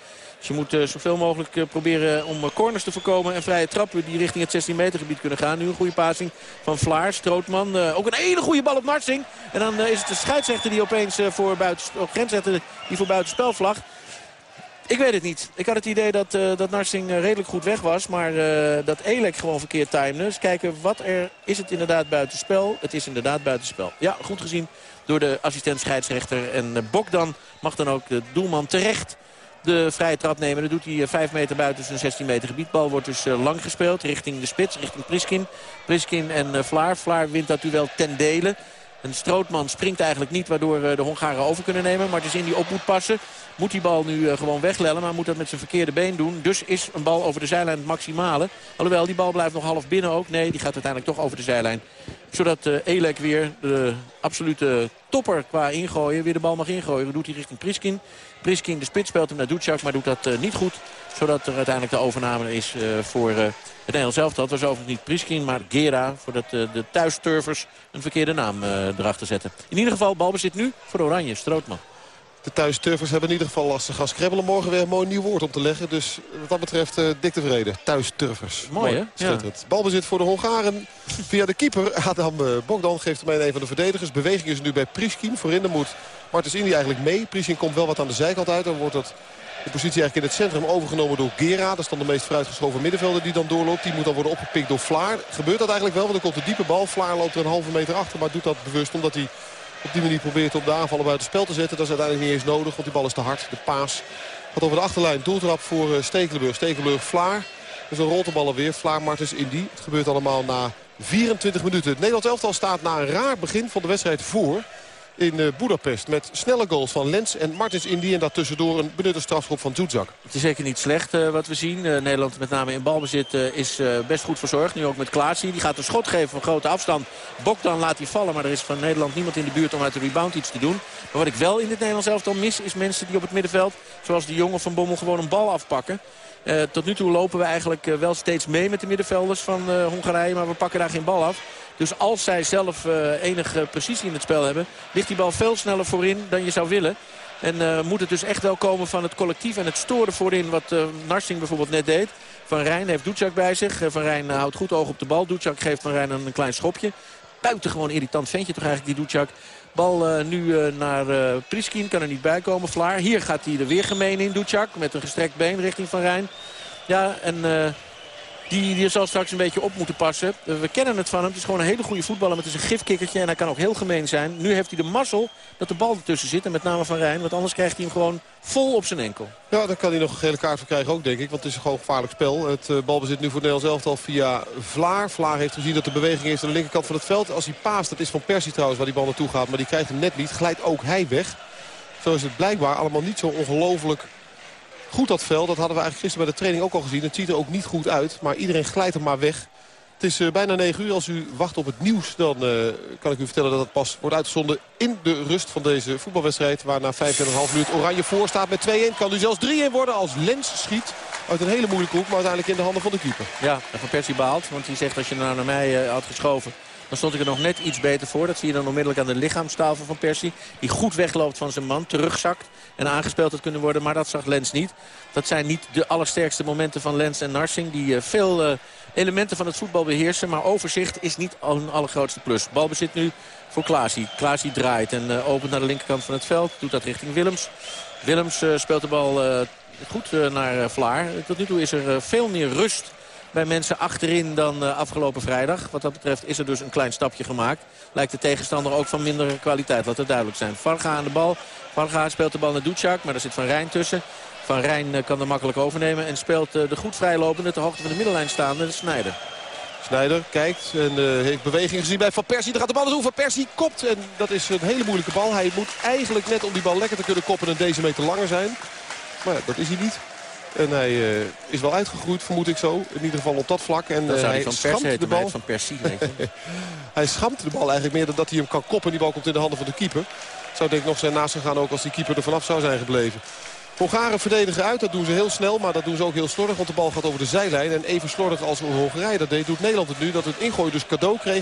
Dus je moet uh, zoveel mogelijk uh, proberen om uh, corners te voorkomen. En vrije trappen die richting het 16 meter gebied kunnen gaan. Nu een goede passing van Vlaar, Strootman. ook een hele goede bal op Narsing. En dan is het de scheidsrechter die opeens voor buiten, grensrechter die voor buitenspel vlag. Ik weet het niet. Ik had het idee dat, dat Narsing redelijk goed weg was. Maar dat Elek gewoon verkeerd timde. Dus kijken wat er... Is het inderdaad buitenspel? Het is inderdaad buitenspel. Ja, goed gezien door de assistent scheidsrechter. En uh, mag dan ook de doelman terecht de vrije trap nemen. Dat doet hij 5 meter buiten zijn 16 meter gebiedbal. Wordt dus lang gespeeld richting de spits, richting Priskin. Priskin en Vlaar. Vlaar wint dat duel ten dele. Een Strootman springt eigenlijk niet waardoor de Hongaren over kunnen nemen. Maar het is in die op moet passen. Moet die bal nu gewoon weglellen, maar moet dat met zijn verkeerde been doen. Dus is een bal over de zijlijn het maximale. Alhoewel, die bal blijft nog half binnen ook. Nee, die gaat uiteindelijk toch over de zijlijn. Zodat Elek weer, de absolute topper qua ingooien, weer de bal mag ingooien. Dat doet hij richting Priskin. Priskin, de spits, speelt hem naar Ducjak, maar doet dat uh, niet goed. Zodat er uiteindelijk de overname is uh, voor uh, het Nederlands elftal. Het was overigens niet Priskin, maar Gera. Voordat de thuisturvers een verkeerde naam erachter zetten. In ieder geval, balbezit nu voor Oranje, Strootman. De thuisturvers hebben in ieder geval lastig. Als krebbelen morgen weer een mooi nieuw woord om te leggen. Dus wat dat betreft uh, dik tevreden. Thuisturvers. Mooi, hè? Schitterend. Ja. Balbezit voor de Hongaren. Via de keeper. Adam uh, Bogdan geeft hem een van de verdedigers. Beweging is nu bij Priskin. Voorin dan moet Martens Indy eigenlijk mee. Priskin komt wel wat aan de zijkant uit. Dan wordt het de positie eigenlijk in het centrum overgenomen door Gera. Dat is dan de meest vooruitgeschoven middenvelder die dan doorloopt. Die moet dan worden opgepikt door Vlaar. Gebeurt dat eigenlijk wel, want er komt een diepe bal. Vlaar loopt er een halve meter achter, maar doet dat bewust omdat hij op die manier probeert om de aanvallen buiten spel te zetten. Dat is uiteindelijk niet eens nodig, want die bal is te hard. De paas gaat over de achterlijn. Doeltrap voor eh, Stekelenburg. Stekelenburg Vlaar. Dus dan rolt de bal alweer. Vlaar Martens Indy. Het gebeurt allemaal na 24 minuten. Het Nederlands elftal staat na een raar begin van de wedstrijd voor in uh, Budapest. Met snelle goals van Lens en Martins Indy. En daartussendoor een benutte strafschop van Zuzak. Het is zeker niet slecht uh, wat we zien. Uh, Nederland met name in balbezit is best goed verzorgd. Nu ook met Klaasie. Die gaat een schot geven van grote afstand. Bokdan laat hij vallen. Maar er is van Nederland niemand in de buurt om uit de rebound iets te doen. Maar wat ik wel in dit Nederlands elftal mis is mensen die op het middenveld... zoals de jongen van Bommel gewoon een bal afpakken. Uh, tot nu toe lopen we eigenlijk uh, wel steeds mee met de middenvelders van uh, Hongarije. Maar we pakken daar geen bal af. Dus als zij zelf enige precisie in het spel hebben... ligt die bal veel sneller voorin dan je zou willen. En moet het dus echt wel komen van het collectief en het storen voorin... wat Narsing bijvoorbeeld net deed. Van Rijn heeft Ducjak bij zich. Van Rijn houdt goed oog op de bal. Ducjak geeft Van Rijn een, klein schopje. Buitengewoon irritant ventje toch eigenlijk die Ducjak. Bal uh, nu uh, naar uh, Priskin, kan er niet bij komen. Vlaar, hier gaat hij er weer gemeen in, Ducjak. Met een gestrekt been richting Van Rijn. Ja, en die, die zal straks een beetje op moeten passen. We kennen het van hem. Het is gewoon een hele goede voetballer. Maar het is een gifkikkertje en hij kan ook heel gemeen zijn. Nu heeft hij de mazzel dat de bal ertussen zit. En met name Van Rijn. Want anders krijgt hij hem gewoon vol op zijn enkel. Ja, daar kan hij nog een gele kaart voor krijgen ook, denk ik. Want het is gewoon een gevaarlijk spel. Het uh, balbezit nu voor Nederland zelf al via Vlaar. Vlaar heeft gezien dat de beweging is aan de linkerkant van het veld. Als hij paast, dat is van Persie trouwens waar die bal naartoe gaat. Maar die krijgt hem net niet. Glijdt ook hij weg. Zo is het blijkbaar allemaal niet zo ongelooflijk goed dat veld. Dat hadden we eigenlijk gisteren bij de training ook al gezien. Het ziet er ook niet goed uit, maar iedereen glijdt er maar weg. Het is uh, bijna 9 uur. Als u wacht op het nieuws, dan uh, kan ik u vertellen dat het pas wordt uitgezonden in de rust van deze voetbalwedstrijd. Waar na 5,5 minuten Oranje voor staat met 2-1. Kan nu zelfs 3-1 worden als Lens schiet uit een hele moeilijke hoek. Maar uiteindelijk in de handen van de keeper. Ja, en Van Persie baalt. Want hij zegt als je nou naar mij uh, had geschoven... Dan stond ik er nog net iets beter voor. Dat zie je dan onmiddellijk aan de lichaamstafel van Persie. Die goed wegloopt van zijn man, terugzakt en aangespeeld had kunnen worden. Maar dat zag Lens niet. Dat zijn niet de allersterkste momenten van Lens en Narsing. Die uh, veel uh, elementen van het voetbal beheersen. Maar overzicht is niet een allergrootste plus. Balbezit nu voor Klaasie. Klaasie draait en uh, opent naar de linkerkant van het veld. Doet dat richting Willems. Willems speelt de bal goed naar Vlaar. Tot nu toe is er veel meer rust bij mensen achterin dan uh, afgelopen vrijdag. Wat dat betreft is er dus een klein stapje gemaakt. Lijkt de tegenstander ook van mindere kwaliteit, laat het duidelijk zijn. Varga aan de bal. Varga speelt de bal naar Ducjak, maar daar zit Van Rijn tussen. Van Rijn uh, kan er makkelijk overnemen en speelt uh, de goed vrijlopende... ter hoogte van de middenlijn staande, de Snijder. Snijder kijkt en heeft beweging gezien bij Van Persie. Daar gaat de bal naartoe. Van Persie kopt en dat is een hele moeilijke bal. Hij moet eigenlijk net om die bal lekker te kunnen koppen een deze meter langer zijn. Maar ja, dat is hij niet. En hij uh, is wel uitgegroeid, vermoed ik zo. In ieder geval op dat vlak. En uh, hij van schamt de bal. Van Persie, hij schamt de bal eigenlijk meer dan dat hij hem kan koppen. Die bal komt in de handen van de keeper. Zou denk ik nog zijn naast gegaan ook als die keeper er vanaf zou zijn gebleven. Hongaren verdedigen uit, dat doen ze heel snel, maar dat doen ze ook heel slordig. Want de bal gaat over de zijlijn. En even slordig als Hongarije dat deed, doet Nederland het nu. Dat het ingooi dus cadeau kreeg